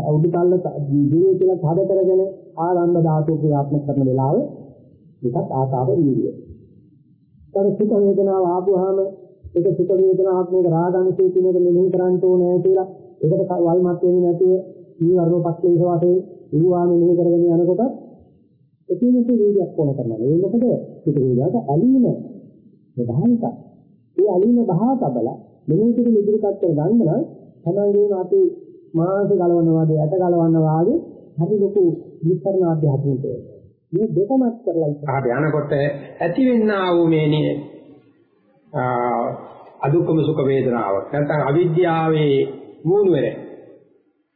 උඩුකල්ල දිවේ කියලා හද කරගෙන ආරම්භ ධාතු ක්‍රියාත්මක කරන වෙලාව මේකත් ආතාව වීර්යය. ඊට සුඛ වේදනාව ආපුවාම ඒක සුඛ වේදනාවක් මේක රාගාංශයේ තියෙනක මෙහෙම කරන්න ඕනේ කියලා ඒකට වල්මත් වෙන්නේ නැතුව ඊවරණ පස්සේ වශයෙන් ඉරුවාම මෙහෙ කරගෙන යනකොට එකිනෙක වීර්යයක් ඕන කරනවා. ඒ මොකද සුඛ වේදනාවට ඇලීම ප්‍රධානක. ඒ ඇලීම බහා තබල මෙහෙම කිරි ඉදිරිපත් කර ගන්න නම් තමන්ගේම අපි මානසික ගලවනවා වගේ ඇට ගලවනවා වගේ හරි ලොකු විස්තරණ අධ්‍යාත්මික මේ දෙකමත් කරලා ඉස්සරහට යනකොට ඇති වෙන්නා වූ මේ නේ අදුක්කම සුඛ වේදනාව නැත්නම් අවිද්‍යාවේ මූලවර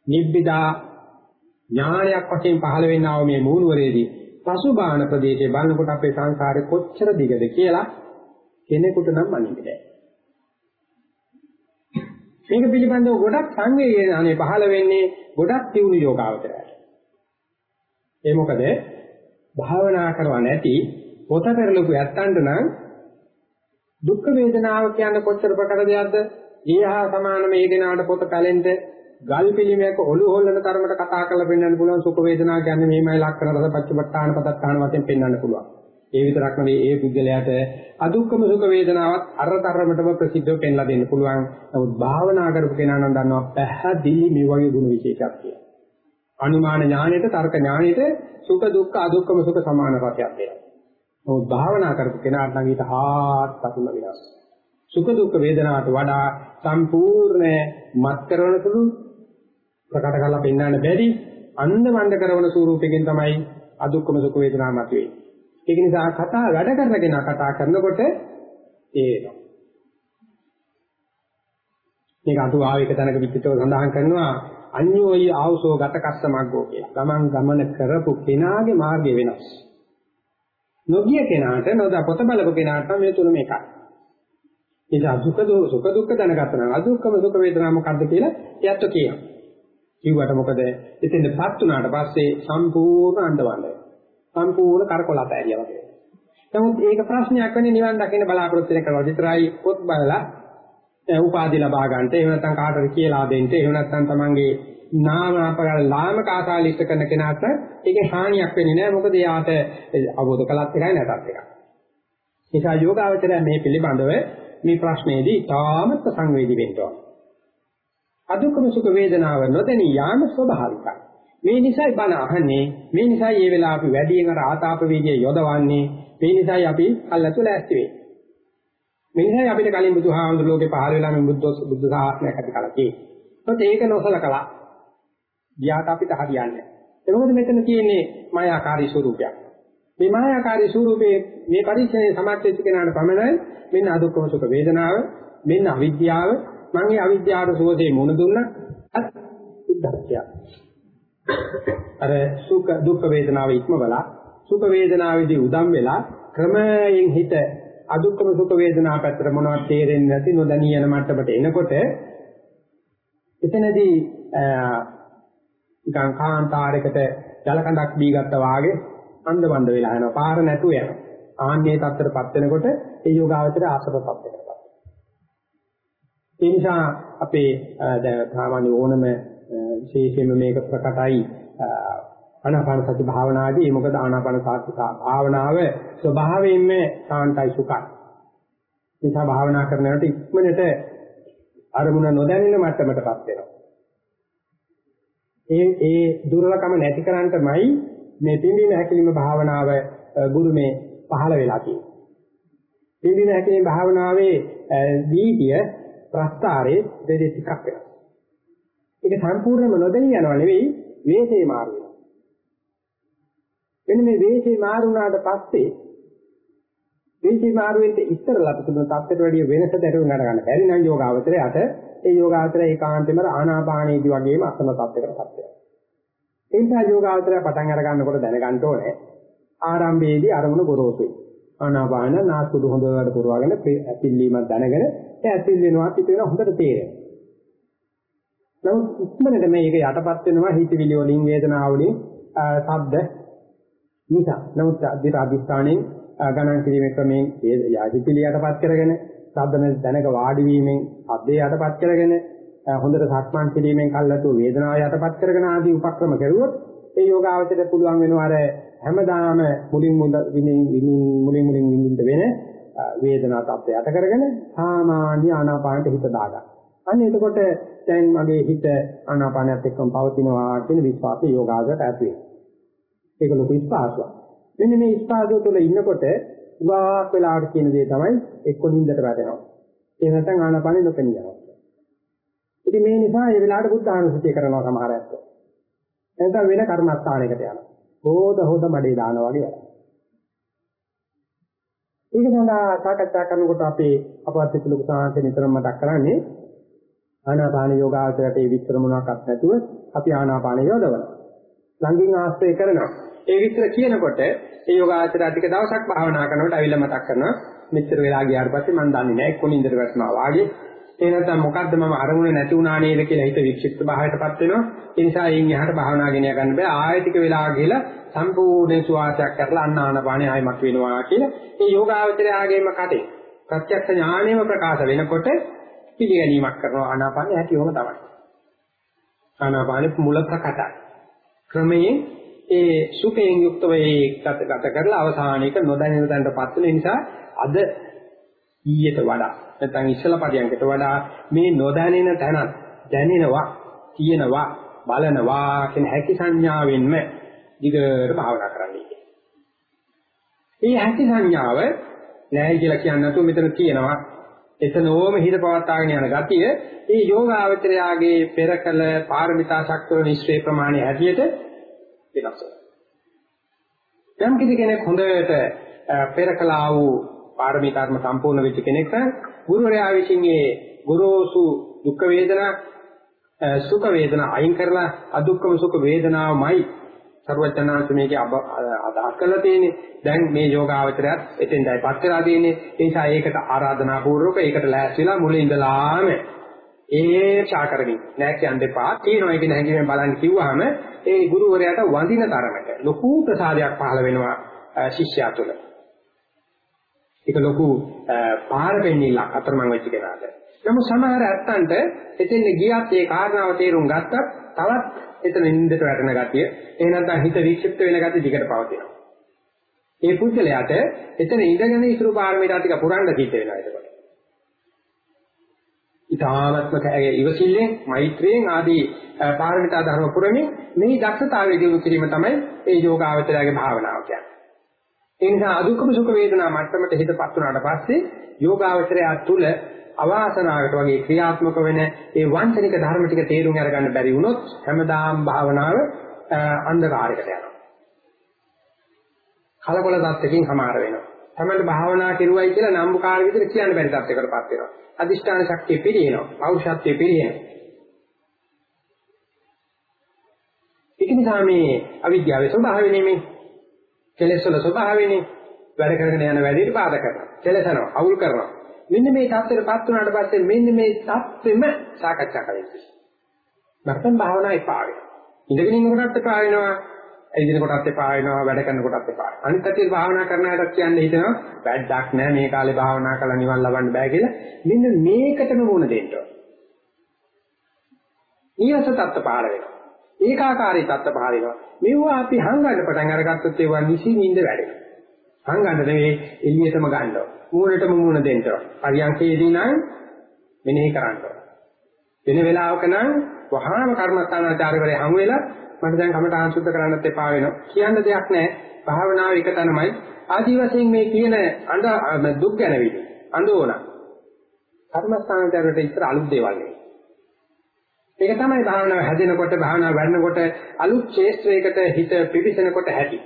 නිබ්බිදා ඥානයක් වශයෙන් පහළ වෙන්නා වූ මේ මූලවරේදී පසුබාහන ප්‍රදේශයේ බලනකොට අපේ සංසාරේ කොච්චර දිගද කියලා කෙනෙකුට නම් අනිත් බෑ. මේක පිළිබඳව ගොඩක් සංවේදනයේ පහළ වෙන්නේ ගොඩක් තියුණු යෝගාවචරය. ඒ මොකද භාවනා කරවා නැති පොත පෙරලපු ඇත්තන්ට නම් දුක් වේදනාව කියන්නේ කොච්චර ප්‍රකට දෙයක්ද? ඊහා සමාන මේ කෙනාට පොත කලෙන්ට ගල් පිළිමයක ඔලු හොල්ලන තරමට කතා කරලා පෙන්වන්න පුළුවන් සුඛ වේදනාව කියන්නේ මේමයි ලක්ෂණ රස පච්චපට්ඨාන පදත්තාන වශයෙන් පෙන්වන්න පුළුවන්. ඒ විතරක් නෙවෙයි ඒ පුද්ගලයාට අදුක්කම සුඛ වේදනාවත් අර තරමටම ප්‍රසිද්ධව පෙන්ලා දෙන්න පුළුවන්. නමුත් භාවනා කරපු කෙනා නම් දන්නවා පැහැදිලි මේ වගේ ගුණ විශේෂයක් කියලා. අනුමාන ඥානෙට තර්ක ඥානෙට සුඛ දුක්ඛ අදුක්ඛම සුඛ සමාන රසයක් දෙනවා. නමුත් භාවනා කරපු කෙනාට නම් ඊට හාත්පසුම වෙනස්. සුඛ දුක්ඛ වේදනාවට වඩා සම්පූර්ණ මත් කරන සුළු ප්‍රකට කරලා පෙන්වන්න බැරි අන්දමන්ද කරන ස්වරූපයෙන් තමයි අදුක්ඛම සුඛ වේදනා මතුවේ. ඒක නිසා කතා වැඩ කරගෙන කතා කරනකොට තේරෙනවා. මේක අතුආවික තැනක විචිතව සඳහන් කරනවා අඤ්ඤෝයි ආවසෝ ගත කස්ස මග්ගෝ කියලා. ගමන් ගමන කරපු කෙනාගේ මාර්ගය වෙනස්. නොගිය කෙනාට නොද පොත බලපු කෙනාට මේ තුනම එකයි. ඒක සුඛ සුඛ දුක්ඛ දැනගත්තා නම් අදුක්ඛම සුඛ වේදනා මොකද්ද කියලා එයත් කියනවා. කිව්වට මොකද එතෙන්පත් උනාට පස්සේ සම්පූර්ණ අන්දවන්නේ. සම්පූර්ණ කරකොලත ඇරියා වගේ. නමුත් ඒක ප්‍රශ්නයක් වෙන්නේ නිවන් දකින්න බලාපොරොත්තු වෙන කරවල විතරයි පොත් බලලා උපාධි ලබා ගන්නට එහෙම නැත්නම් කාටද කියලා දෙන්න එහෙම නැත්නම් තමන්ගේ නාම අපකල ලාමක ආකාලිත කරන කෙනාට ඒකේ හානියක් වෙන්නේ නැහැ මොකද එයාට අවබෝධ කළත් එකයි නැතත් එකයි. නිසා යෝගාවචරය මේ පිළිබඳව මේ ප්‍රශ්නේදී තාමත් සංවේදී වෙන්න ඕන. අදුක්කම සුඛ වේදනාව නොදැනී යාම ස්වභාවිකයි. මේ නිසයි බණ අහන්නේ මේ නිසයි මේ වෙලාව අපි වැඩියෙන් අර ආතාප වේගය යොදවන්නේ මේ නිසයි අපි අල්ලතු ලෑස්ති වෙන්නේ. මේ නිසයි අපිට කලින් බුදුහාමුදුරුවෝ ලෝකේ පහළ වෙලා මේ බුද්ධ බුද්ධ ශාසනයක් ඇති කලකේ. ඒත් ඒක නොසලකලා ගියාට අපිට හරියන්නේ නැහැ. ඒ මොකද මෙතන තියෙන්නේ මායාකාරී ස්වරූපයක්. මේ මායාකාරී ස්වරූපේ මේ පරිච්ඡේදයේ සමර්ථ වෙච්ච කෙනාට පමණයි මෙන්න අදුක්කම සුඛ වේදනාව මෙන්න අවිද්‍යාව මම මේ අවිද්‍යාවට සෝදේ මුණ දුන්නා. අත් සුද්ධත්‍ය. අර සුඛ දුක්ඛ වේදනාව ඉක්මවලා සුඛ වේදනාවේදී උදම් වෙලා ක්‍රමයෙන් හිත අදුක්කම සුඛ වේදනා පැත්තට මොනවද තේරෙන්නේ නැති නොදැනී යන මට්ටමට එනකොට එතනදී නිකන් කාන්තාරයකට ජල කඳක් දී ගත්තා වාගේ අන්දබන්ද වෙලා යනවා. පාර නැතුව යනවා. ආන්නේ තත්ත්වයටපත් වෙනකොට ඒ යෝගාවචර ආසරපත් වෙනවා. ඒ නිසා අපේ දැන් සාමාන්‍ය ඕනම විශේෂයෙන්ම මේක ප්‍රකටයි ආනාපාන සති භාවනාදී මොකද ආනාපාන සති භාවනාව ස්වභාවයෙන්ම සාන්තයි සුඛයි. නිසා භාවනා කරනකොට ඉක්මනට අරමුණ නොදැනෙන මට්ටමටපත් වෙනවා. ඒ ඒ දුර්ලභකම නැති කරන්නටමයි මේ පිම්බීම හැකිලිම භාවනාව ගුරුමේ පහළ වෙලා තියෙන්නේ. පිම්බීම හැකිලිම භාවනාවේ දීතිය ප්‍රස්තාරේ දෙදෙ ටිකක් වෙනවා. ඒක සම්පූර්ණයෙන්ම නොදැනී යනවා නෙවෙයි වේසේ මාර්ගය. මෙන්න මේ වේශේ මාරු වුණාට පස්සේ වේශේ මාරු වෙන්න ඉස්සරලා තිබුණ තත්ත්වයට වැඩිය වෙනස දැරුම් ගන්න බැරි නම් යෝගාවචරයට ඒ යෝගාවචරය ඒකාන්තයෙන්ම ආනාපානයේදී වගේම අසම තත්ත්වයකටපත් වෙනවා. ඒ නිසා යෝගාවචරය පටන් අර ගන්නකොට දැනගන්න ඕනේ ආරම්භයේදී අරමුණ ගොරෝසුයි. ආනාපාන නාස්පුඩු හොඳට පුරවගෙන ඇතිල්ලීමක් දැනගෙන ඒ ඇතිල් වෙනවා පිට වෙනවා හොඳට තේරෙනවා. නමුත් ඉක්මනට මේක යටපත් වෙනවා හිතවිලි වලින් වේදනාව වලින් ශබ්ද නිසා නමුත් අධිර අධිස්ථාණයෙන් ගණන් කිරීමේ ක්‍රමයෙන් ඒ යාදිපිලියටපත් කරගෙන සාධන දැනක වාඩි වීමෙන් අධේ යටපත් කරගෙන හොඳට සක්මන් කිරීමෙන් කල්ලාතු වේදනාව යටපත් කරගෙන ආදී උපක්‍රම කරුවොත් ඒ යෝගාවචරයට පුළුවන් වෙනවා අර හැමදාම මුලින් මුලින් මුලින් මුලින් විඳින්න වෙන වේදනා තත්ත්වය යට කරගෙන සාමාන්‍ය ආනාපානට හිත දාගන්න. අන්න එතකොට දැන් මගේ හිත ආනාපානයත් එක්කම පවතිනවා කියන විශ්වාසය යෝගාවචරයට ඇති වෙනවා. ඒක ලොකු ස්පාසුවක්. මෙන්න මේ ස්පාසුව තුළ ඉන්නකොට උගාක් වෙලාවට කියන දේ තමයි එක්ක නිින්දට වැටෙනවා. ඒ නැත්නම් ආනාපානෙ නොපෙනිය යනවා. ඉතින් මේ නිසා මේ වෙලාවට බුද්ධ ආනුසතිය කරනවා සමහර අයත්. නැත්නම් වෙන කර්මස්ථානයකට යනවා. හොද හොද මඩේ දානවා වගේ යනවා. ඒක සඳහා සාකච්ඡා කරනකොට අපේ අපවත් පිළිලුක සාංශ නිතරම මතක් කරන්නේ ආනාපාන යෝගාචරයට ඒ විස්තර මොනවාක්වත් නැතුව අපි ආනාපාන යොදවනවා. ළඟින් ආශ්‍රය කරනවා. ඒ විතර කියනකොට ඒ යෝගාචරය ටික දවසක් භාවනා කරනකොට අවිල මතක් කරනවා මෙච්චර වෙලා ගියාට පස්සේ මම දන්නේ නැහැ කොනින්දට වැටෙනවා වාගේ ඒ නැත්නම් මොකද්ද මම අරමුණ නැති වුණා නේද කියලා හිත වික්ෂිප්ත භාවයටපත් වෙනවා. ඒ නිසා එයින් එහාට භාවනා ගෙන ගන්න බෑ. ආයතික වෙලා ගිහලා සම්පූර්ණ සුවාසයක් කරලා අන්න ආනපානේ ආයමක් වෙනවා කියලා. ඒ යෝගාචරය ආගේම කටේ ප්‍රත්‍යක්ෂ ඥාණයම ප්‍රකාශ වෙනකොට පිළිගැනීමක් කරනවා ආනාපානේ ඇති වුණ තමයි. ආනාපානේ මුල ප්‍රකටයි ක්‍රමයෙන් ඒ සුඛයෙන් යුක්තව ඒ ගත ගත කරලා අවසානයේක නොදැනෙන තැනටපත් වෙන නිසා අද ඊයට වඩා නැත්නම් ඉස්සලා පරියන්කට වඩා මේ නොදැනෙන තැන දැනෙනවා කියනවා බලනවා කියන හැකි සංඥාවෙන්ම දිගට භාවනා කරන්නේ. මේ හැකි සංඥාව නැහැ කියලා කියන්නේ නැතුව මෙතන කියනවා එතනෝම හිත පවත්වාගෙන යන ගතිය ඒ යෝගාවචරයාගේ පෙරකල පාරමිතා ශක්තිය නිශ්චේ ප්‍රමාණය හැටියට වෙනස් වෙනවා. යම් කිසි කෙනෙක් හොඳට පෙරකලා වූ පාරමී කර්ම සම්පූර්ණ වෙච්ච කෙනෙක් ගුරුවරයා විසින් ඒ ගොරෝසු දුක් වේදනා සුඛ වේදනා අයින් කරලා අදුක්කම සුඛ වේදනාවමයි සර්වඥාන්ත මේකේ අදහස් කරලා තියෙන්නේ. දැන් මේ යෝගාවචරයත් එතෙන්දයිපත් වෙලා තියෙන්නේ. ඒ නිසා ඒකට ආරාධනා පූර්වක ඒකට ලෑස්තිලා මුලින් ඉඳලාම ඒ ශාකරමින් නෑ කියන්න එපා. තියෙනවා කියන හැඟීමෙන් බලන්න කිව්වහම ඒ ගුරුවරයාට වඳින තරමට ලොකු ප්‍රසාදයක් පහළ වෙනවා ශිෂ්‍යයා තුළ. ඒක ලොකු පාර පෙන්නීලක් අතරමං වෙච්ච කෙනාට. නමුත් සමහර ඇත්තන්ට එතෙන් ගියත් ඒ කාරණාව තේරුම් ගත්තත් තවත් එතන නින්දට වැටෙන ගතිය, එහෙ නැත්නම් හිත වික්ෂිප්ත වෙන ගතිය දිගට පවතිනවා. ඒ පුද්ගලයාට එතන ඉඳගෙන ඉතුරු පාරමිතා ටික පුරන්න සිද්ධ වෙනවා ඒකට. ඊ타ත්මක ඉවසිල්ලෙන්, මෛත්‍රියෙන් ආදී පාරමිතා ධර්ම පුරමින් මේ දක්ෂතාවය දිනු කිරීම තමයි ඒ යෝගාවචරයේ භාවනාව කියන්නේ. ඒ නිසා අදුක්කම සුඛ වේදනා මට්ටමට හිතපත් වුණාට පස්සේ යෝගාවචරය තුළ අවාසනාවකට වගේ ක්‍රියාත්මක වෙන ඒ වංචනික ධර්ම ටික තේරුම් අරගන්න බැරි වුණොත් හැමදාම භාවනාව අන්ධකාරයකට යනවා. කලකොල தත්ත්වකින් සමාර වෙනවා. තමයි භාවනා කෙරුවයි කියලා නම්බුකාර විදිහට කියන්න බැරි තත්ත්වයකටපත් වෙනවා. අදිෂ්ඨාන ශක්තිය පිරිනනවා. පෞරුෂත්වය පිරිනනවා. ඒක නිසා මේ අවිද්‍යාවේ ස්වභාවය නෙමෙයි. කෙලෙස් වල ස්වභාවයනේ වැඩ කරගෙන යන වැඩේට බාධා කරනවා. කෙලසනවා, අවුල් කරනවා. මෙන්න මේ தත්ත්වයටපත් වුණාට පස්සේ මෙන්න මේ தත්ත්වෙම සාකච්ඡා කරන්නේ. නැත්නම් භාවනා එපා වෙනවා. ඉඳගෙන ඉන්න කොටත් එපා වෙනවා. ඇවිදින කොටත් එපා වෙනවා. වැඩ කරන කොටත් එපා වෙනවා. අනිත් පැත්තේ භාවනා කරන අයටත් කියන්නේ හිතනවා වැඩක් නෑ මේ කාලේ භාවනා කරලා නිවන් ලබන්න බෑ කියලා. මෙන්න මේකටම මුණ දෙන්න ඕන. ඊයස තත්ත්ව පහළ වෙනවා. ඒකාකාරී තත්ත්ව පහළ වෙනවා. මේවා අපි හංගන්න පටන් අරගත්තොත් ඒවා නිසි නිින්ද වැඩෙනවා. හංගන්න නෙවෙයි එළියටම ගන්නවා. මූණටම මූණ දෙන්න. පරියන්කේදී නම් මෙනෙහි කරන්න. වෙන වෙලාවක නම් වහාම කර්මස්ථානාචාරවලේ හමු වෙලා මට දැන් කමට ආංශුද්ධ කරන්නත් එපා වෙනවා. කියන්න දෙයක් නැහැ. භාවනාව එක තැනමයි. ආදි වශයෙන් මේ කියන අඬ දුක් ගැනවිලි. අඬෝන. කර්මස්ථානාචාරවලට ඉතර අලුත් දේවල් නෙවෙයි. ඒක තමයි භාවනාව හැදෙනකොට භාවනාව වැඩනකොට අලුත් ක්ෂේත්‍රයකට හිත පිවිසෙනකොට ඇති.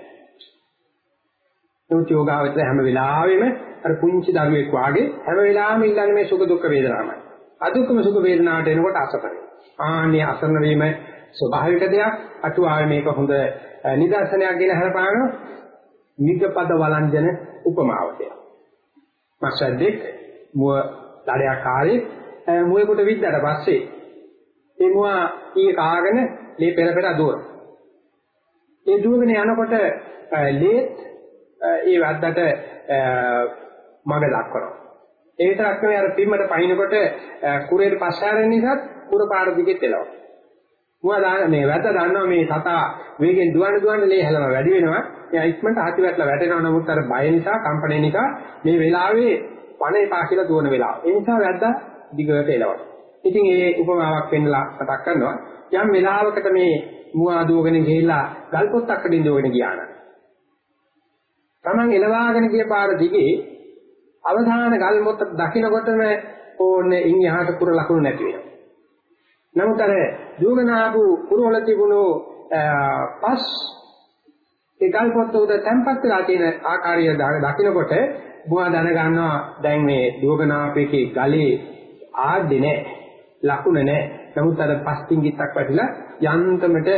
නමුත් යෝගාවචර හැම වෙලාවෙම අර පුංචි දරුවෙක් වාගේ හැම වෙලාවෙම ඉල්ලන්නේ මේ සුඛ දුක්ඛ වේදනාමයි. අදුක්කම සුඛ වේදනාවට එනකොට අසපරයි. ආන්නේ අසරණ වීම ස්වභාවික දෙයක්. අටුවාවේ මේක හොඳ නිදර්ශනයක් ගෙන හරපාන නිගපද වළංජන උපමාවකය. මාසද්දෙක් මුව දඩයක් කාරේ මුවෙකුට විද්දට පස්සේ ඒ මුවා ඊ කාගෙන ලේ පෙර පෙර දුවන. ඒ දුවගෙන යනකොට ලේත් ඒ වැද්දට මග දක්වනවා. ඒ විතරක් නෙවෙයි අර පිම්මට පහිනකොට කුරේට පස්සාරෙන නිසා කුර පාර දිගෙත් එනවා. මුවා දාන මේ වැද්ද දන්නවා මේ සතා වේගෙන් දුවන දුවන ලේ හැලම වැඩි වෙනවා. එයා ඉක්මනට හති වැටලා වැටෙනවා නමුත් අර බය නිසා කම්පණය නිසා මේ වෙලාවේ පණ එපා කියලා දුවන වෙලාව. ඒ නිසා වැද්දා දිගට එලවනවා. ඉතින් ඒ උපමාවක් පෙන්නලා මතක් කරනවා යම් වෙලාවකට මේ මුවා දුවගෙන ගිහිල්ලා ගල් පොත්තක් අඩින් දුවගෙන ගියා නම් Taman එලවාගෙන ගිය පාර දිගේ අවධාන ගල් පොත්ත දකින්නකොටම ඕනේ ඉන් යහට කුර ලකුණු නැති වෙනවා. නමුත් අර දුවගෙන ආපු කුරවල තිබුණු පස් ඒ ගල් පොත්ත උඩ තැම්පත් වෙලා තියෙන ආකාරය දකින්නකොට මුවා දැන ගන්නවා දැන් මේ දුවගෙන ආපේකේ ගලේ ආද්දේ නැහැ. ලකුණ නැහැ. නමුත් අර පස් පිංගිත්තක් වැටිලා යන්තමට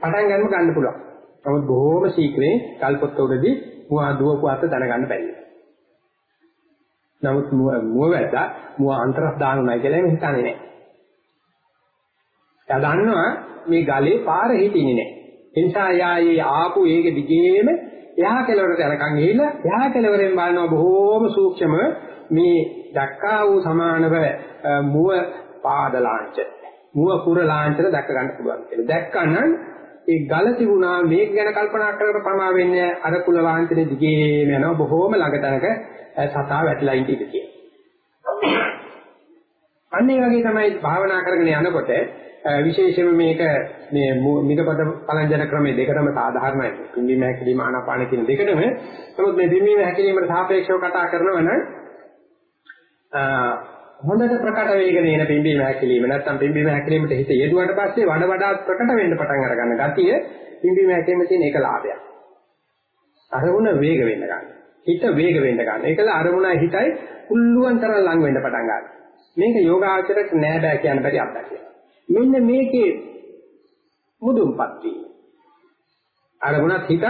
පටන් ගන්න ගන්න පුළුවන්. නමුත් බොහෝම ශීක්‍රේ කල්පොත්ත උඩදී මුවා දුවපු අත දැනගන්න බැරි නමුත් මුව වැද්දා මුව අන්තරස් දානුනායි කියලා එහෙම හිතන්නේ නැහැ. එයා දන්නවා මේ ගලේ පාර හිටින්නේ නැහැ. ඒ නිසා එයා ඒ ආපු ඒක දිගේම එහා කෙළවරට යනකම් ගිහිල්ලා එහා කෙළවරෙන් බලනවා බොහෝම සූක්ෂම මේ දැක්කා වූ සමානව මුව පාද ලාංඡ මුව කුර ලාංඡන දැක ගන්න පුළුවන් කියලා. දැක්කනම් ඒ ගල තිබුණා මේක ගැන කල්පනා කරලා පමා වෙන්නේ අර කුල ලාංඡනේ දිගේම යනවා බොහෝම ළඟ තැනක සතා වැටලා ඉඳී කියලා. අන්න ඒ වගේ තමයි භාවනා කරගෙන යනකොට විශේෂයෙන්ම මේක මේ මිගපද පලංජන ක්‍රමයේ දෙකම සාධාරණයි. පිම්බීම හැකිලිම ආනාපාන කියන දෙකම. නමුත් මේ පිම්බීම හැකිලිමට සාපේක්ෂව කතා කරනවා නම් හොඳට ප්‍රකට වේගන එන පිම්බීම හැකිලිම නැත්නම් පිම්බීම හැකිලිමට හිත යෙදුවට පස්සේ වඩ වඩාත් ප්‍රකට වෙන්න පටන් අර ගන්න ගතිය පිම්බීම හැකිලිම තියෙන එක ලාභයක්. අරමුණ වේග වෙන්න ගන්න. හිත වේග වෙන්න ගන්න. ඒකල අරමුණයි හිතයි කුල්ලුවන් තරම් ලඟ වෙන්න පටන් ගන්නවා. මේක යෝගාචරයට නෑ බෑ කියන්න බැරි අත්දැකීම. මෙන්න මේකේ මුදුන්පත් වීම. අරමුණත් හිතත්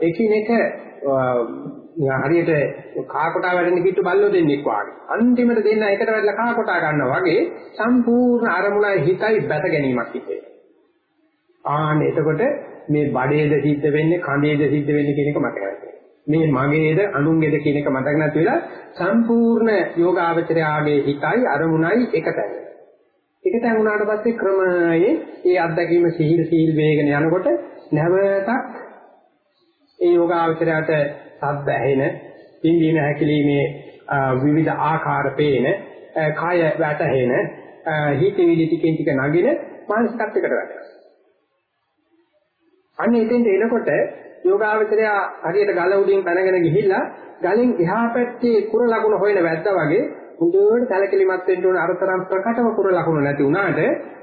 එකිනෙක හරියට කා කොටා වැඩෙන කිට්ටු බල්ලෝ දෙන්නෙක් වාගේ. අන්තිමට දෙන්න එකට වැඩලා කා කොටා ගන්නවා වගේ සම්පූර්ණ අරමුණයි හිතයි බැස ගැනීමක් හිතේ. ආන්න එතකොට මේ බඩේද සිද්ධ වෙන්නේ කඳේද සිද්ධ වෙන්නේ කියන එක මතක ගන්න. මේ මගේද අනුන්ගේද කියන එක මතක නැති වෙලා සම්පූර්ණ යෝගාවචරයාගේ හිතයි අරමුණයි එකතැන. එකතැන වුණාට පස්සේ ක්‍රමයේ ඒ අත්දැකීම සිහිල් සිහිල් වේගන යනකොට නැවතත් ඒ යෝගාවචරයට සද්ද ඇහෙන, පිම්බීම හැකිලිමේ විවිධ ආකාර පේන, කාය වැටහෙන, හිතවිලි ටිකෙන් ටික නගින මානසිකත්වයකට වැටෙනවා. අන්න එතෙන්ට එනකොට යෝගාවචරය හරියට ගල උඩින් පැනගෙන ගිහිල්ලා ගලෙන් එහා පැත්තේ කුර ලකුණ හොයන වැද්දා වගේ හොඳට සැලකිලිමත් වෙන්න ඕන අරතරම් ප්‍රකටව කුර ලකුණ නැති වුණාට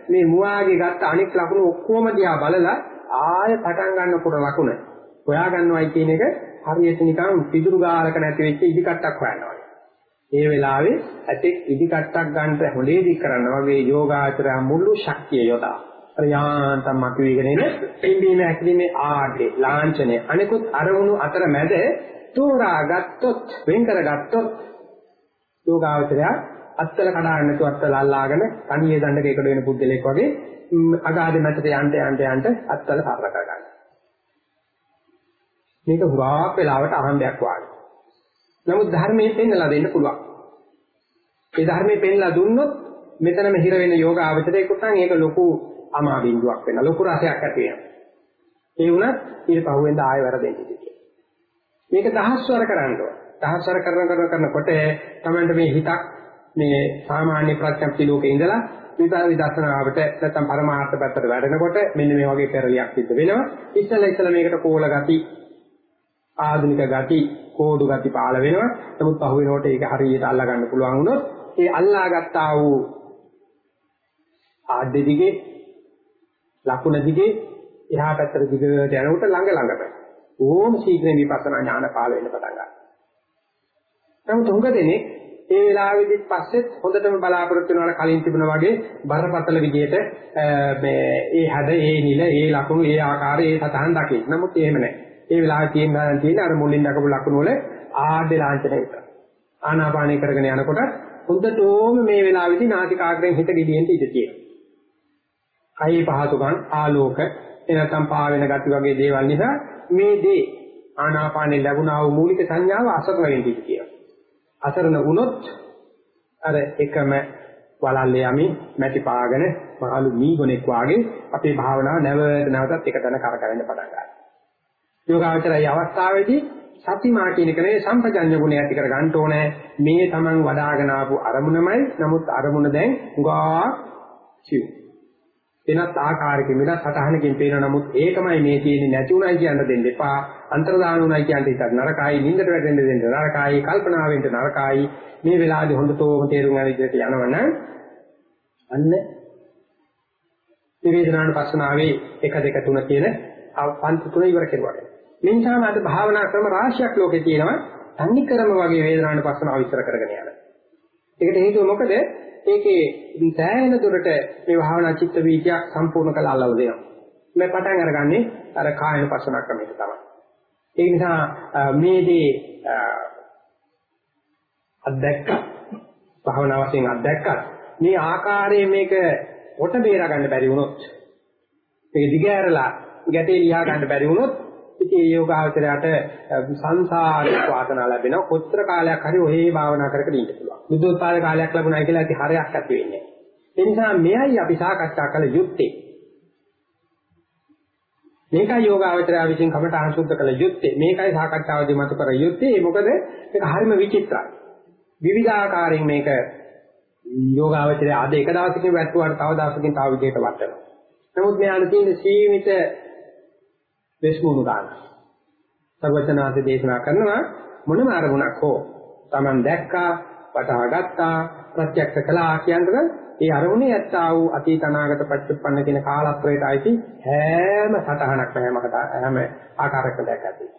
මේ මුවාගේ ගත්ත අනික් ලකුණු ඔක්කොම දිහා බලලා ආය පටන් ගන්න කුර ලකුණ හොයා ගන්නවයි කියන එක හරියට නිකන් පිදුරු ගාලක නැති වෙච්ච ඉදි කට්ටක් හොයනවා. ඒ වෙලාවේ ඇතෙක් ඉදි කට්ටක් ගන්නට හොලේ දික් කරන්න වගේ යෝගාචරය මුළු ශක්තිය යොදා ප්‍රයාන්තම් මතුවේගෙන එන පිම්බීම ඇකිලිමේ ආඩේ ලාංඡනය අනිකුත් අරමුණු අතර මැද තෝරා ගත්තොත් වෙන් කරගත්තොත් යෝගාවචරය අත්තල කඩාගෙන නැතුව අත්තල අල්ලාගෙන තනියේ දණ්ඩක එකට වෙන පුද්ගලෙක් වගේ අගාධ මැදට යන්න යන්න යන්න අත්තල සරල කරගන්න. මේක හුඟක් වෙලාවට අහම්බයක් වාගේ. නමුත් ධර්මයේ පෙන්නලා දෙන්න පුළුවන්. ඒ ධර්මයේ පෙන්නලා දුන්නොත් මෙතනම හිර වෙන යෝග ආචරයකට නම් ඒක ලොකු අමා බිඳුවක් වෙනවා. ලොකු රසයක් ඇති වෙනවා. ඒ වුණත් ඊට පහුවෙන්ද ආයෙ වැරදෙන්න ඉතියි. මේක දහස්වර කරන්න ඕන. දහස්වර කරන කරන කරනකොට තමයි මේ හිතක් මේ සාමාන්‍ය ප්‍රඥප්ති ලෝකේ ඉඳලා විපාක විදර්ශනාවට නැත්නම් පරමාර්ථ පැත්තට වැඩෙනකොට මෙන්න මේ වගේ පෙරලියක් සිද්ධ වෙනවා. ඉස්සෙල්ලා ඉස්සෙල්ලා මේකට කෝල ගති ආධුනික ගති කෝඩු ගති පාළ වෙනවා. නමුත් පහු වෙනකොට ඒක හරියට අල්ලා ගන්න පුළුවන් වුණොත් ඒ අල්ලාගත්තා වූ ආද්‍ය දිගේ ලකුණ දිගේ එහා පැත්තට දිගට යනකොට ළඟ ළඟට ඕම ශීඝ්‍රයෙන් විපස්සනා ඥාන පාළ වෙන්න පටන් ගන්නවා. නමුත් උංග දෙනේ ඒ වෙලාවෙදිත් පස්සෙත් හොඳටම බලාපොරොත්තු වෙනවා කලින් තිබුණා වගේ බරපතල විදියට මේ ඒ හැඩ ඒ නිල ඒ ලකුණු ඒ ආකාරය ඒ සතහන් දකින්න. නමුත් එහෙම නැහැ. ඒ වෙලාවේ තියෙන ගාන තියෙන අර මුලින් දකපු ලකුණු වල ආඩේ ලාංඡනය විතර. ආනාපානය කරගෙන යනකොට හොඳටම මේ වෙලාවේදී නාසිකාග්‍රයෙන් හිත ගෙඩියෙන්ට ඉඳ තියෙනවා. කයි පහසුකම් ආලෝක එනතම් පාවෙන ගති වගේ දේවල් නිසා මේ දේ ආනාපානේ ලැබුණා වූ මූලික සංඥාව අසරණ වෙන්නේ කියලා. අසරණ වුණොත් අර එකම වලල්ලේ යමි මැටි පාගෙන මහලු මීගොනෙක් වාගේ අපේ භාවනාව නැවත නැවතත් එක තැන කරකවෙන්න පටන් ගන්නවා. යෝගාවචරය අවස්ථාවේදී සතිමා කියන එක නෙවෙයි සම්පජඤ්ඤ ගුණය ඇති කර ගන්න ඕනේ. මේ Taman වඩ아가න ආපු අරමුණමයි. නමුත් අරමුණ දැන් උගා සිව්. වෙනත් ආකාරයකින් වෙනත් සටහනකින් පේන නමුත් ඒකමයි මේ තියෙන්නේ නැති උනායි කියන්න දෙන්න එපා. අන්තරදාන උනායි කියන්න හිතක් නරකයි, නින්දට වැටෙන්න දෙන්න නරකයි, කල්පනාවෙන්ට නරකයි. මේ වෙලාවේදී හොඳටම තේරුම් ගන්න විදිහට යනවනම් අන්න නිවේදනාන පස්සනාවේ 1 2 3 කියන පන්ති තුන ඉවර කෙරුවා. මේ නිසාම අද භාවනා ක්‍රම රාශියක් ලෝකේ තියෙනවා. තන්නිකරම වගේ වේදනාන පස්සනාව විස්තර කරගෙන යනවා. ඒකට හේතුව මොකද? ඒකේ සෑහෙන දුරට මේ භාවනා චිත්ත වීතියක් සම්පූර්ණ කළ අල්ලව දෙනවා. මේ පටන් අරගන්නේ අර කායන පස්සනා ක්‍රමයට තමයි. ඒ නිසා මේ දේ අත්දැක්ක භාවනා වශයෙන් අත්දැක්කත් මේ ආකාරයෙන් මේක කොට බේරා ගන්න බැරි වුණොත් මේක දිගහැරලා ගැටේ ලියා ගන්න බැරි වුණොත් ඉතින් ඒ යෝගාවචරයට සංසාරික වාසනාව ලැබෙනවා කොච්චර කාලයක් හරි ඔහේ භාවනා කර කර ඉන්න පුළුවන්. බුද්ධෝත්පාද කාලයක් ලැබුණා කියලා ඇති හරයක් ඇති වෙන්නේ. ඒ නිසා මෙයයි අපි සාකච්ඡා කළ යුත්තේ. මේකයි යෝගාවචරය විසින් කමට අනුසුද්ධ කළ යුත්තේ. මේකයි සාකච්ඡාවදී මතු කර යුත්තේ. මොකද මේක හරිම විචිත්‍රයි. විවිධාකාරයෙන් මේක යෝගාවචරය අද එක දවසකින් වැටුවාට තව දවසකින් තව විදිහට වටනවා. නමුත් මෙයාට තියෙන සීමිත වෙස්මුණු දානවා. සර්වචනාසේ දේශනා කරනවා මොනම අරමුණක් හෝ Taman දැක්කා, වටහා ගත්තා, ප්‍රත්‍යක්ෂ කළා කියනකම් ඒ අරමුණේ ඇත්තා වූ අතීත අනාගත පච්චුප්පන්න කියන කාලත්‍රයට අයිති හැම සටහනක් හැම හැම ආකාරයකට දැකගතියි.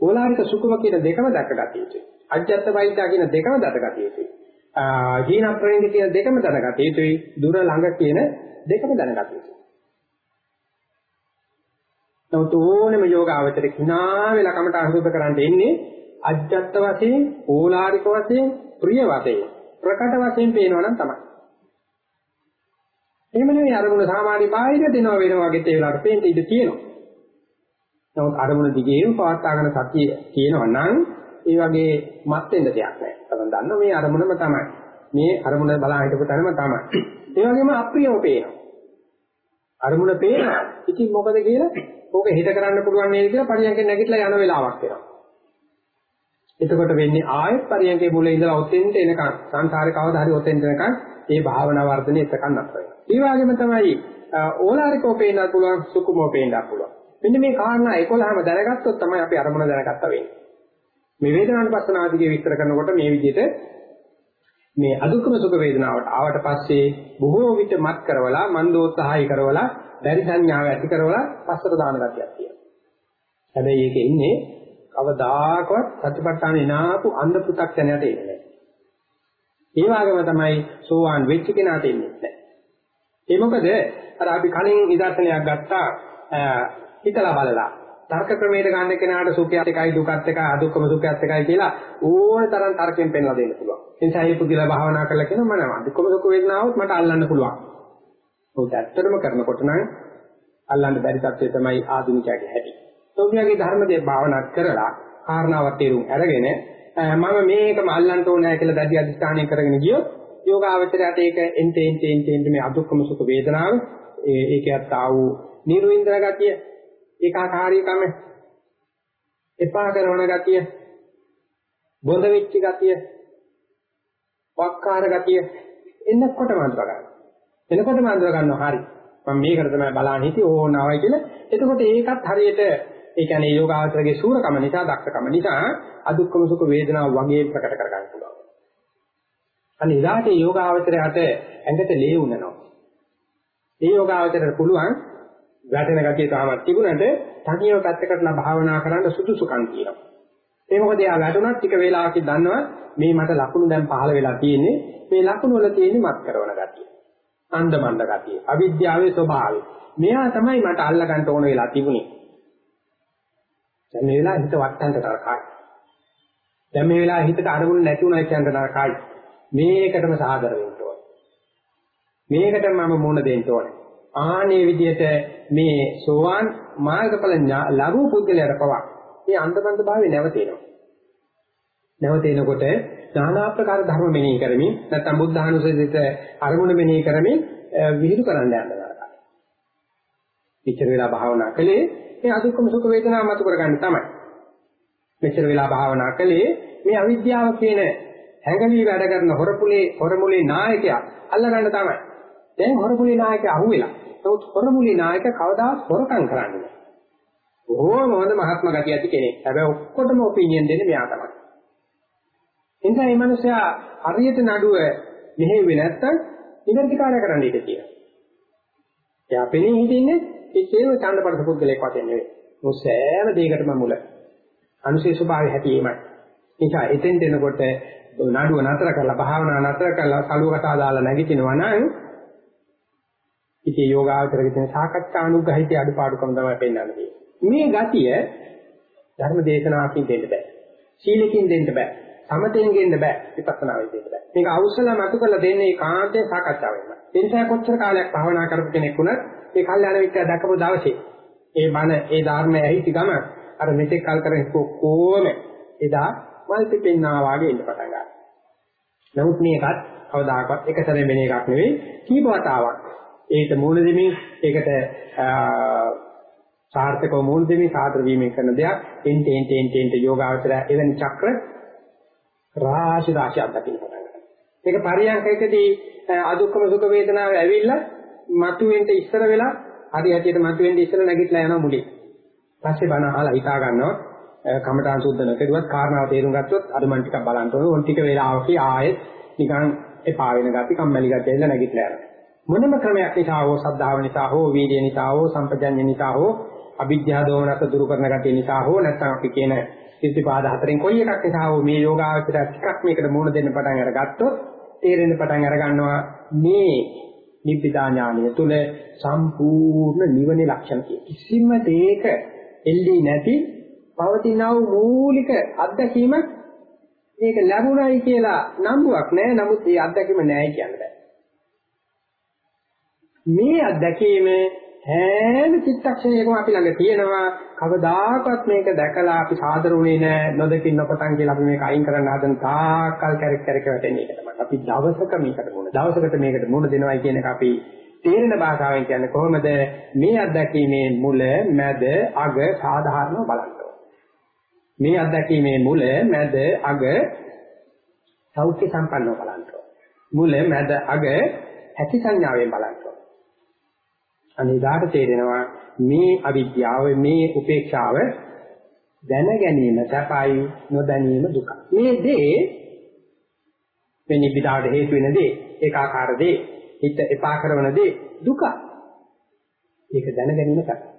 ඕලාරික සුඛම කියන දෙකම දැකගතියි. අජත්ත වෛද්‍යා කියන දෙකම දැකගතියි. හීන ප්‍රේණික කියන දෙකම දැනගතියි. දුර ළඟ කියන දෙකම දැනගතියි. නමුත් ඕනෙම යෝගාවචර කිනා වෙලා කමට අනුසුද්ධ කරන්න එන්නේ අජ්ජත් වශයෙන්, ඕලාරික වශයෙන්, ප්‍රිය වශයෙන්, ප්‍රකට වශයෙන් පේනවා නම් තමයි. එහෙම නෙවෙයි අරමුණ සාමාන්‍ය බාහිර දෙනවා වෙනවා වගේ ඒ වෙලාවට පේන්න ඉඩ තියෙනවා. නමුත් අරමුණ දිගේම පවත්වාගෙන සතිය තියෙනවා නම් ඒ වගේ මත් වෙන්න දෙයක් නැහැ. තමයි දන්නවා මේ අරමුණම තමයි. මේ අරමුණ බලා හිටපු තැනම තමයි. ඒ වගේම අප්‍රියව පේනවා. අරමුණ පේනවා. ඉතින් මොකද කියලා ඕක හිත කරන්න පුළුවන් නේද කියලා පරියන්කෙන් නැගිටලා යන වෙලාවක් වෙනවා. එතකොට වෙන්නේ ආයෙත් පරියන්කේ මුල ඉඳලා ඔතෙන්ට එනකන් සංසාරේ කවදා හරි ඔතෙන්ට එනකන් මේ භාවනා වර්ධනය එකකන් අත් වෙනවා. ඒ වගේම තමයි ඕලාරිකෝ පේන්නත් පුළුවන් සුකුමෝ පේන්නත් පුළුවන්. මෙන්න මේ කාරණා 11ම දැනගත්තොත් තමයි අපි අරමුණ දැනගත්තා වෙන්නේ. මේ වේදනානුපස්සනාදිගේ විස්තර කරනකොට මේ විදිහට මේ අදුක්කම සුඛ වේදනාවට ආවට පස්සේ බොහෝ විට මත් කරවලා මන්දෝත්සහයි කරවලා බැරි සංඥාව ඇති කරවලා පස්සට දාන ගතියක් තියෙනවා. හැබැයි ඒකේ ඉන්නේ කවදාකවත් සතිපට්ඨාන එනාපු අන්ධ පු탁ඥයට එන්නේ නැහැ. ඒ වගේම තමයි සෝවාන් වෙච්ච කෙනාට එන්නේ නැහැ. ඒ මොකද අර අපි කලින් නිදර්ශනයක් ගත්තා හිතලා බලලා තර්ක ක්‍රමයට ගන්න කෙනාට සුඛයත් එකයි දුකත් එකයි අදුක්කම සුඛයත් එකයි කියලා ඕන තරම් තර්කයෙන් පෙන්ලා දෙන්න පුළුවන්. ඒ නිසා මේ පුදුලා භාවනා කරලා කියනවා මම අදුක්කම සුඛ වේදනාවත් මට අල්ලන්න පුළුවන්. මොකද ඇත්තටම කරනකොට නම් අල්ලන්න බැරි තත්ත්වය තමයි ආධුනිකයාගේ හැටි. තෝමියාගේ ධර්මදේ භාවනා කරලා කාරණාවක් තේරුම් අරගෙන මම මේකම අල්ලන්න ඕනෑ කියලා දැඩි අධිෂ්ඨානය කරගෙන ගියොත් යෝගාවචරයට ඒක එන්ට එන්ට එන්ට එන්ට මේ අදුක්කම සුඛ වේදනාව ඒකත් ආ වූ නිර්වින්දන ගතිය ඒකාකාරීකම එපා කරන ගතිය බොඳ වෙච්ච ගතිය වක්කාර ගතිය එන්නකොට මන්ත්‍ර ගන්න. එනකොට මන්ත්‍ර ගන්නවා හරි. මම මේකට තමයි බලන්නේ හිතේ ඕනවයි කියලා. එතකොට ඒකත් හරියට ඒ කියන්නේ යෝගාවචරගේ සූරකම නිසා දක්ෂකම නිසා අදුක්කම සුඛ වේදනාව වගේ ප්‍රකට කර ගන්න පුළුවන්. අනේ ඉදාට යෝගාවචරයට ඇඟට ලේ උනනවා. ඒ යෝගාවචරයට පුළුවන් වැටෙන ගතිය තාමත් තිබුණට තනියම පැත්තකටලා භාවනා කරන්න සුදුසුකම් කියනවා. ඒ මොකද එයා වැටුණත් ටික වේලාවකින් දන්නවා මේ මට ලකුණු දැන් පහළ වෙලා තියෙන්නේ මේ ලකුණු වල තියෙන්නේ මත් කරන ගතිය. අන්දමන්ද ගතිය. අවිද්‍යාවේ ස්වභාවය. මෙයා තමයි මට අල්ල ගන්න ඕන වෙලා තිබුණේ. දැන් මේ වෙලාව හිත වට්ටන්ට තරකයි. දැන් මේ වෙලාව හිතට අරමුණු නැති වුණා කියන තරකයි. මේකටම සාදර වෙන්න ඕනේ. මේකටම මම මුණ දෙන්න ඕනේ. ආනේ විදිහට මේ සෝවාන් මාර්ගඵල ලඝු පුද්ගලයාට පවා මේ අන්දමන්ද භාවය නැවතෙනවා. නැවතෙනකොට নানা ආකාර ධර්ම මෙනෙහි කරමින් නැත්නම් බුද්ධානුසසිත අරමුණ මෙනෙහි කරමින් විහිළු කරන්න යනවා. මෙච්චර වෙලා භාවනා කළේ මේ අදුක්කම සුඛ වේදනා මතු කරගන්න තමයි. මෙච්චර වෙලා භාවනා කළේ මේ අවිද්‍යාව කියන හැඟවි වැඩ කරන හොරපුලේ හොරමුලේ නායකයා අල්ලගන්න තමයි. දැන් හොරමුලේ නායකයා අහුවෙලා. නමුත් හොරමුලේ නායක කවදාවත් හොරකම් කරන්නේ නැහැ. බොහෝම හොඳ මහත්ම ගතිය ඇති කෙනෙක්. හැබැයි ඔක්කොටම ඔපිනියන් දෙන්නේ මෙයා තමයි. එනිසා මේ මිනිසයා හරියට නඩුව මෙහෙව්වේ නැත්තම් ඉදිරිකාරය කරන්න ඉඩ තියෙනවා. එයා පෙනී හිටින්නේ ඒකේම ඡන්දපරස පුද්ගලයෙක් වශයෙන් නෙවෙයි. මොකද සෑම දෙයකටම මුල. අනුශේෂ ස්වභාවය හැටිමයි. නිසා එතෙන්ට එනකොට නඩුව නතර කරලා භාවනා නතර කරලා කලුවකට දාලා නැගිටිනවා නම් ඉතින් යෝගාවචරයේ තියෙන සාකච්ඡා අනුග්‍රහිතය අඩුපාඩුකම තමයි පෙන්වන්නේ. මේ ගතිය ධර්ම දේශනාවකින් දෙන්න බෑ. සීලකින් දෙන්න බෑ. සමතෙන් ගෙන්න බෑ. විපස්සනාවෙන් දෙන්න බෑ. මේක අවශ්‍යලා මතු කරලා දෙන්නේ ඒකාන්තයෙන් සාකච්ඡා වෙනවා. ඒ නිසා කොච්චර කාලයක් භාවනා කරපු කෙනෙක් වුණත් ඒ කල්යාණ මිත්‍යා දැකපු දවසේ ඒ බණ ඒ ධර්මය ඇහිති ගම අර මෙතෙක් කල් කරගෙන කොහොම එදා මල් පිටින්නා වාගේ ඉන්න පටන් ගන්නවා. නමුත් මේකත් කවදාකවත් එක සැරේ වෙන එකක් නෙවෙයි කීප වතාවක් ඒකට මූල දෙමින් ඒකට සාර්ථකව මූල දෙමින් සාතර වීමෙන් කරන දෙයක් එන්ට එන්ට එන්ට එන්ට යෝගාවචරය එවැනි චක්‍ර රාශි රාශි අත්දකින්න පටන් ගන්නවා. ඒක පරියන්කයකදී අදුක්කම සුඛ වේදනාව ඇවිල්ලා මතුවෙන්න ඉස්සර වෙලා හරි හැටියට මතුවෙන්න ඉස්සර නැගිටලා යනවා මුලින්. පස්සේ බණ අහලා හිතා ගන්නවා කමඨාන් සුද්ධ නොකරුවත් කාරණාව තේරුම් ගත්තොත් අද මම ටිකක් බලන්න ඕනේ. ඕන් ටික වේලාවක ආයෙත් නිකන් එපා වෙන ගති කම්මැලි ගතිය ඇවිල්ලා නැගිටලා යනවා. මොනම ක්‍රමයක් නිසා හෝ සද්ධාව නිසා හෝ වීර්ය නිසා හෝ සම්පජඤ්ඤ නිසා හෝ අවිද්‍යාව දෝමනස දුරු කරන ගැටිය නිසා හෝ නැත්නම් අපි කියන ඉතිපාද හතරෙන් කොයි එකක් නිසා හෝ මේ යෝගාවචරය ටිකක් මේකට මුහුණ දෙන්න පටන් අරගත්තොත් තේරෙන්න පටන් අර ගන්නවා මේ නිබ්බිදා ඥානය තුල සම්පූර්ණ නිවනේ ලක්ෂණ කිසිම දෙයක එල්ලී නැති පවතිනා වූ මූලික අත්දැකීමක් මේක ලැබුණයි කියලා නම්බුවක් නැහැ නමුත් මේ අත්දැකීම නැහැ කියන්න බෑ. මේ අත්දැකීම හැම චිත්තක්ෂණයකම අපි ළඟ තියෙනවා. කවදාකවත් මේක දැකලා අපි සාදරුුනේ නැහැ නොදකින් නොපතන් කියලා අපි මේක අයින් කරන්න හදන තාක්කල් කැරක් කැරක වැටෙන්නේ ඒක තමයි අපි දවසක මේකට මුණ දවසකට මේකට මුණ දෙනවයි කියන එක අපි තේරෙන භාෂාවෙන් කියන්නේ කොහොමද? මේ අත්දැකීමේ මුල මැද අග සාධාරණව බලන්න මේ අත්දැකීමේ මුල මැද අග සෞඛ්‍ය සම්පන්නව බලන්න මුල මැද අග ඇති සංඥාවෙන් බලන්න අනිදාට තේරෙනවා මේ අවිද්‍යාව මේ උපේක්ෂාව දැන ගැනීම සැපයි නොදැනීම දුකයි. මේ දේ මේ නිබ්බිදාවට හේතු වෙන දේ ඒකාකාර දේ හිත එපා කරන දේ දුක. ඒක දැන ගැනීම සැපයි.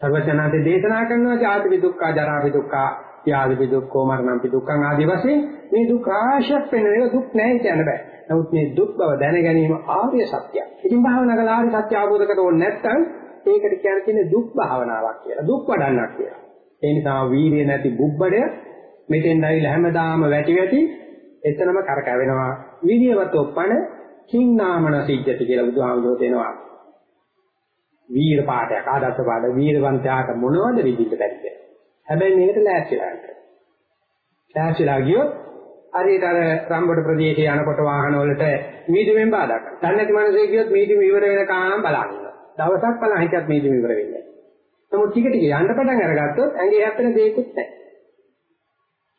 සර්වඥාන්තේ දේශනා කරනවා ජාති දුක්ඛ ජරා දුක්ඛ ත්‍යාග දුක්ඛ මරණ දුක්ඛ ආදී වශයෙන් මේ දුක් ආශයක් වෙන එක දුක් නැහැ කියන්න බෑ. නමුත් මේ දුක් බව දැන ගැනීම ආර්ය සත්‍යයි. ඉතින් භාවනා කළා ආර්ය සත්‍ය අවබෝධ කරගන්න ඕනේ නැත්නම් ඒකට කියන්නේ දුක් භාවනාවක් කියලා. දුක් වඩන්නක් කියලා. ඒ නිසා වීර්ය නැති බුබ්බඩය මෙතෙන් ඇවිල්ලා හැමදාම වැටි වැටි එතනම කරකැවෙනවා. වීර්යවතොප්පණ කිංනාමන සිද්ධති කියලා බුදුහාමුදුරුවෝ දෙනවා. වීර පාඩයක් ආදර්ශ පාඩ වීරවන්තයාට මොනවද විදිහට බැරිද? හැබැයි මේකට ලෑස්තිලා යන්න. ලෑස්තිලා ගියොත් හරියට අර රම්බොඩ ප්‍රදේශයේ යනකොට වාහන වලට මීදුමෙන් බාධා කරනවා. දැන් නැති මිනිස්සේ කියොත් මීදුම ඉවර වෙනකම් බලන්න. දවසක් බලන් හිටියත් මීදුම ඉවර වෙන්නේ නැහැ. නමුත් ටික ටික යන්න පටන් අරගත්තොත් ඇඟේ හැපෙන දෙයක්වත් නැහැ.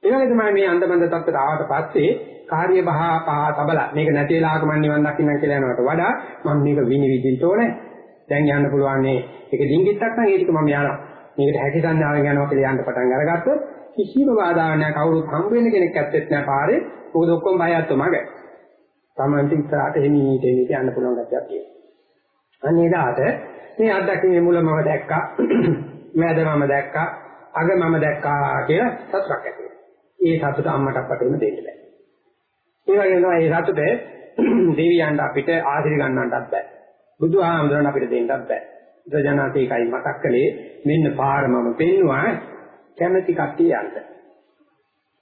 ඒ වගේ තමයි මේ අන්දමන්ද තත්ත්වයට ආවට පස්සේ කාර්ය බහ පහ තබල මේක නැති වෙලාවක මම නිවන් දකින්න කියලා යනවට වඩා මම මේක විනිවිදින්න ඕනේ. දැන් යන්න පුළුවන් මේ ඒක ඩිංගිත්තක් නම් ඒක මම යනවා. මේකට හැකි සංඥාවෙන් යනවා කියලා යන්න පටන් අරගත්තොත් කිසිම බාධාවක් නැහැ. කවුරුත් හම්බ වෙන කෙනෙක් ඇත්තෙත් නැහැ පාරේ. මොකද ඔක්කොම බයයත් මග. තමන්ට ඉස්සරහට එමීට එමීට යන්න පුළුවන් ගැටියක් තියෙනවා. අන්න එදාට මේ අත්දැකීමේ මුල මම දැක්කා. මෑද මම දැක්කා. අග මම දැක්කා කියලා සතුටක් ඇති වෙනවා. ඒ සතුට අම්මට අපට එන්න දෙන්න බෑ. ඒ වගේම තමයි ඒ සතුට දෙවියන්ට අපිට ආශිර්වාද ගන්නන්නටත් බෑ. බුදුහාමුදුරන් අපිට දෙන්නත් බෑ. ප්‍රජානාතේකයි මතක් කළේ මෙන්න පාර මම පෙන්නවා කැමැති කට්ටිය යන්න.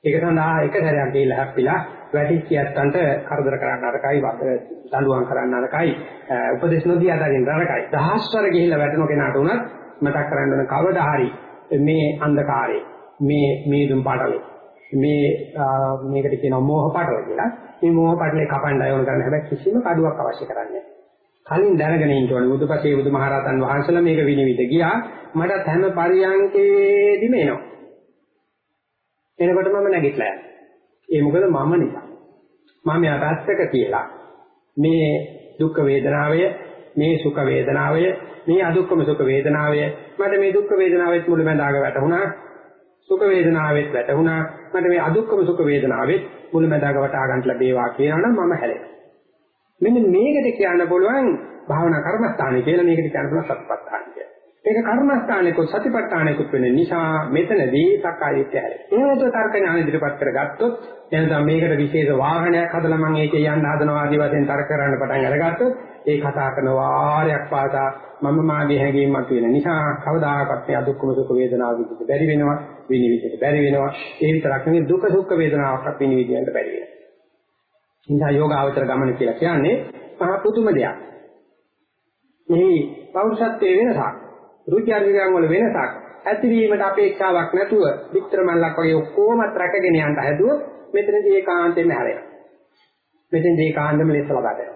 ඒක සඳහා එක සැරයක් ගිහිල්ලා හැප්පිලා වැටිච්ච යත්තන්ට කරදර කරන්න අරකයි වද දඬුවම් කරන්න අරකයි උපදේශ නොදී අදගෙන අරකයි. දහස්වර ගිහිල්ලා වැටෙන කෙනාට උනත් මතක් කරන්න ඕන කවදා හරි මේ අන්ධකාරේ මේ මේදුම් පාටලේ මේ මේකට කියනවා මෝහ පාටල කියලා. මේ මෝහ පාටලේ කපන්න යොමු කරන්න හැබැයි කිසිම කඩුවක් අවශ්‍ය කරන්නේ නැහැ. කලින් දැනගෙන ඉන්න ඕනේ. බුදුපසේ බුදුමහරහතන් වහන්සේලා මේක විනිවිද ගියා. මටත් හැම පරියන්කේදීම එනවා. එනකොට මම නැගිටලා යනවා. ඒ මොකද මම නිසා. මම යටස්සක කියලා. මේ දුක් වේදනාවය මේ සුඛ වේදනාවය මේ අදුක්කම සුඛ වේදනාවය මට මේ දුක් වේදනාවෙත් මුලැඳාග වැටුණා. සුඛ වේදනාවෙත් වැටුණා. මට මේ අදුක්කම සුඛ වේදනාවෙත් මුලැඳාග වටා ගන්න ලැබේවා කියනවනම් මම හැලෙනවා. මෙන්න මේකට කියන්න පුළුවන් භාවනා කර්මස්ථානය කියලා මේකට කියන්න පුළුවන් සතිපට්ඨාන කියලා. ඒක කර්මස්ථානයක සතිපට්ඨානයකුත් වෙන නිසා මෙතනදී සක්කායීත්‍ය හැරේ. එහෙමද තර්ක ඥාන ඉදිරිපත් කරගත්තොත් එනනම් මේකට විශේෂ වාහනයක් හදලා මම ඒකේ යන්න හදනවා ආදී වශයෙන් තර්ක කරන්න පටන් අරගත්තොත් ඒ කතා කරන වාරයක් පාසා මම මාගේ හැඟීමක් වෙන නිසා කවදාකවත් මේ අදුක්කම සුඛ වේදනාව විඳින්න බැරි වෙනවා විනිවිදට බැරි වෙනවා ඒ විතරක් නෙවෙයි දුක දුක්ඛ වේදනාවක්වත් විනිවිදන්න බැරි වෙනවා නිසා යෝගාවචර ගමන කියලා කියන්නේ මහා පුදුම දෙයක්. මේ පෞරුෂත්වයේ වෙනසක්, රුචි අරුචිකම් වල වෙනසක්, ඇතිවීමට අපේක්ෂාවක් නැතුව විතර මල්ලක් වගේ ඔක්කොම රැකගෙන යන්න හැදුවොත් මෙතනදී ඒකාන්තයෙන් හැරෙනවා. මෙතෙන්දී ඒකාන්තම ලෙසලා ගන්නවා.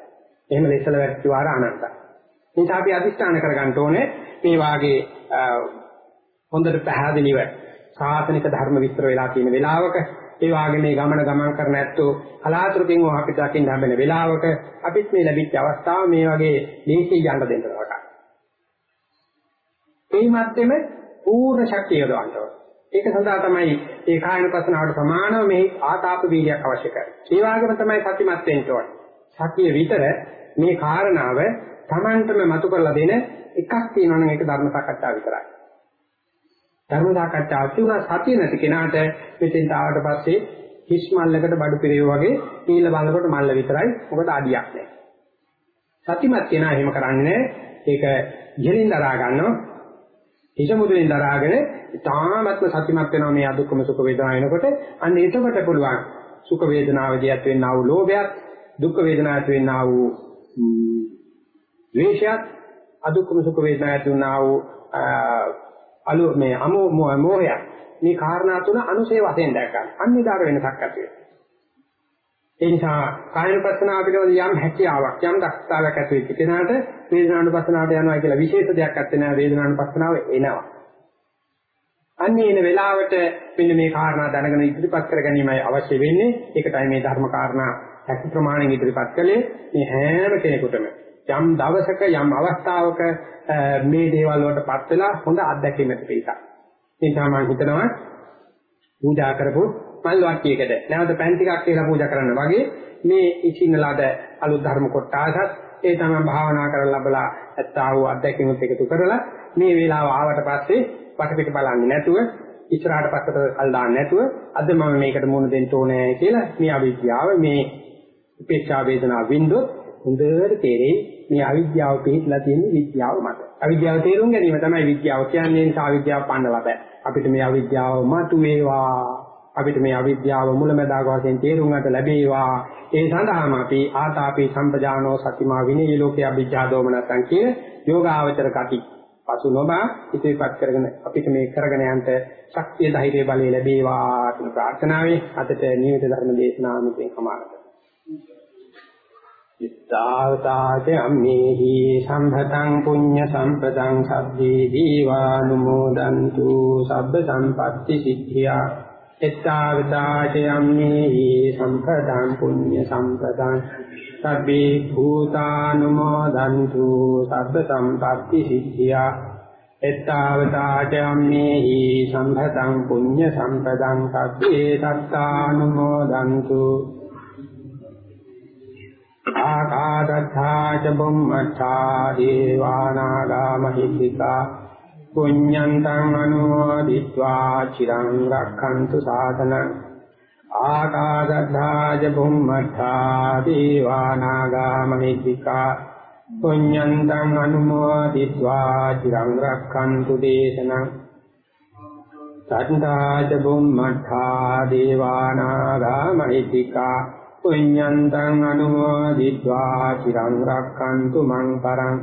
එහෙම ලෙසලා වැටි වාර අනන්තයි. නිසා අපි අදිස්ථාන කරගන්න ඕනේ මේ වාගේ හොඳට පැහැදිලිව සාසනික ධර්ම විස්තර වෙලා තියෙන වෙලාවක ඒ වගේ මේ ගමන ගමන් කරන ඇත්තෝ කලාතුරකින් අපිට දකින්න හම්බෙන වෙලාවක අපිත් මේ ලැබිච්ච අවස්ථාව මේ වගේ දීකේ යන්න දෙන්න කොට. ඒ මැත්තේම පූර්ණ ශක්තිය යොදවන්න ඕනේ. ඒක සඳහා තමයි ඒ කායන පසනාවට සමානව මේ ආතාප වීර්යයක් අවශ්‍ය කරන්නේ. ඒ වගේම තමයි සතිමත් වෙන්න ඕනේ. සතිය විතර මේ කාරණාව Tamanටම මතු කරලා දෙන එකක් තියෙනවා නම් ඒක ධර්ම සාකච්ඡා විතරයි. ධර්ම සාකච්ඡා අතුණා සතිය නැති කෙනාට මෙතෙන්ට ආවට පස්සේ හිස් මල්ලකට බඩු පිරෙව වගේ නීල බලකට මල්ල විතරයි මොකද අඩියක් නැහැ. සතිමත් කෙනා එහෙම කරන්නේ ඒක ඉහළින් දරා ගන්නවා. හිත මුදුලින් දරාගෙන තාමත්ම සතිමත් වෙනවා මේ අදුක්කම සුඛ වේදනා එනකොට අන්න එතකොට පුළුවන් සුඛ වේදනාවදී ඇති වෙනා වූ ලෝභයත් දුක් වේදනාවට වෙනා වූ ද්වේෂයත් අදුක්කම සුඛ වේදනාවට වෙනා වූ අලු මේ අමෝ මොහය මේ කාරණා තුන අනුසේ වශයෙන් දැක ගන්න. අනිදාර වෙනසක් ඇති වෙනවා. ඒ නිසා කායනුපස්සනාව පිළිබඳ යම් හැකියාවක් යම් දක්ෂතාවයක් ඇති වෙච්ච කෙනාට වේදනානුපස්සනාවට යනවා කියලා විශේෂ දෙයක් ඇත්තේ නැහැ වේදනානුපස්සනාව එනවා. අන්නේ එන වෙලාවට මෙන්න මේ කාරණා දැනගෙන ඉදිරිපත් කර ගැනීමයි අවශ්‍ය වෙන්නේ. ඒකටයි මේ ධර්ම කාරණා හැකි ප්‍රමාණයෙන් ඉදිරිපත් කළේ. මේ හැම කෙනෙකුටම යම් දවසක යම් අවස්ථාවක මේ දේවල් වලටපත් වෙලා හොඳ අත්දැකීමක් පිටා. ඒ නිසා මම හිතනවා පූජා කරපු මල් වාක්‍යයකට නැවත පෑන් ටිකක් කියලා පූජා කරන්න වගේ මේ ඉසින්නලාද අලුත් ධර්ම කොටසත් ඒ තමයි භාවනා කරලා ලබලා ඇත්තා වූ අත්දැකීමුත් එකතු කරලා මේ වේලාව ආවට පස්සේ වටපිට බලන්නේ නැතුව ඉස්සරහට පස්සට කල් දාන්න නැතුව අද මම මේකට මුහුණ දෙන්න ඕනේ කියලා මේ අවිද්‍යාව මේ උපේක්ෂා වේදනා වින්දොත් හොඳට තේරෙයි මේ අවිද්‍යාව පිළිట్లా තියෙන විද්‍යාව මත. අවිද්‍යාව තේරුම් ගැනීම තමයි විද්‍යාව කියන්නේ නිසා අවිද්‍යාව පන්නලා බෑ. අපිට මේ අවිද්‍යාව මතු වේවා අපිට මේ අවිද්‍යාව මුලැමැදාක වශයෙන් තේරුම් ගන්නට ලැබේවා. ඒ සඳහාම අපි ආතාපි සම්පජානෝ සතිමා විනී ලෝකේ අභිජ්ජා දෝමනසං කිය යෝගාවචර කටි පසු නොබා ඉතිපත් කරගෙන අපිට මේ කරගෙන යන්න ශක්තිය ධෛර්ය බලය ලැබේවා කියන ප්‍රාර්ථනාවෙන් අදට නියමිත ධර්ම දේශනාව මෙතෙන් සමාප්ත ඉත්තාවතාච අම්මේහි සම්භතං පුඤ්ඤ සම්පතං සබ්බේ දීවානුමෝදන්තු සබ්බ සම්පatti සිද්ධියා. එත්තාවතාචයම්මේහි සම්පදං පුඤ්ඤ සම්පදං සබ්බේ භූතානුමෝදන්තු සබ්බ සම්පatti සිද්ධියා. එත්තාවතාචයම්මේහි සම්පදං පුඤ්ඤ සම්පදං සබ්බේ සත්තානුමෝදන්තු ආකාදත්තා ච බුම්මත්තා දේවානාගා මහිත්‍තිකා පුඤ්ඤන්තං අනුමෝදිत्वा චිරං රක්ඛන්තු සාසනං ආකාදත්තා ච බුම්මත්තා දේවානාගා මහිත්‍තිකා පුඤ්ඤන්තං අනුමෝදිत्वा චිරං රක්ඛන්තු දේශනං සත්තාච බුම්මඨා දේවානාගා මහිත්‍තිකා පුඤ්ඤන්තං අනුමෝදිत्वा චිරං රක්ඛන්තු මං පරං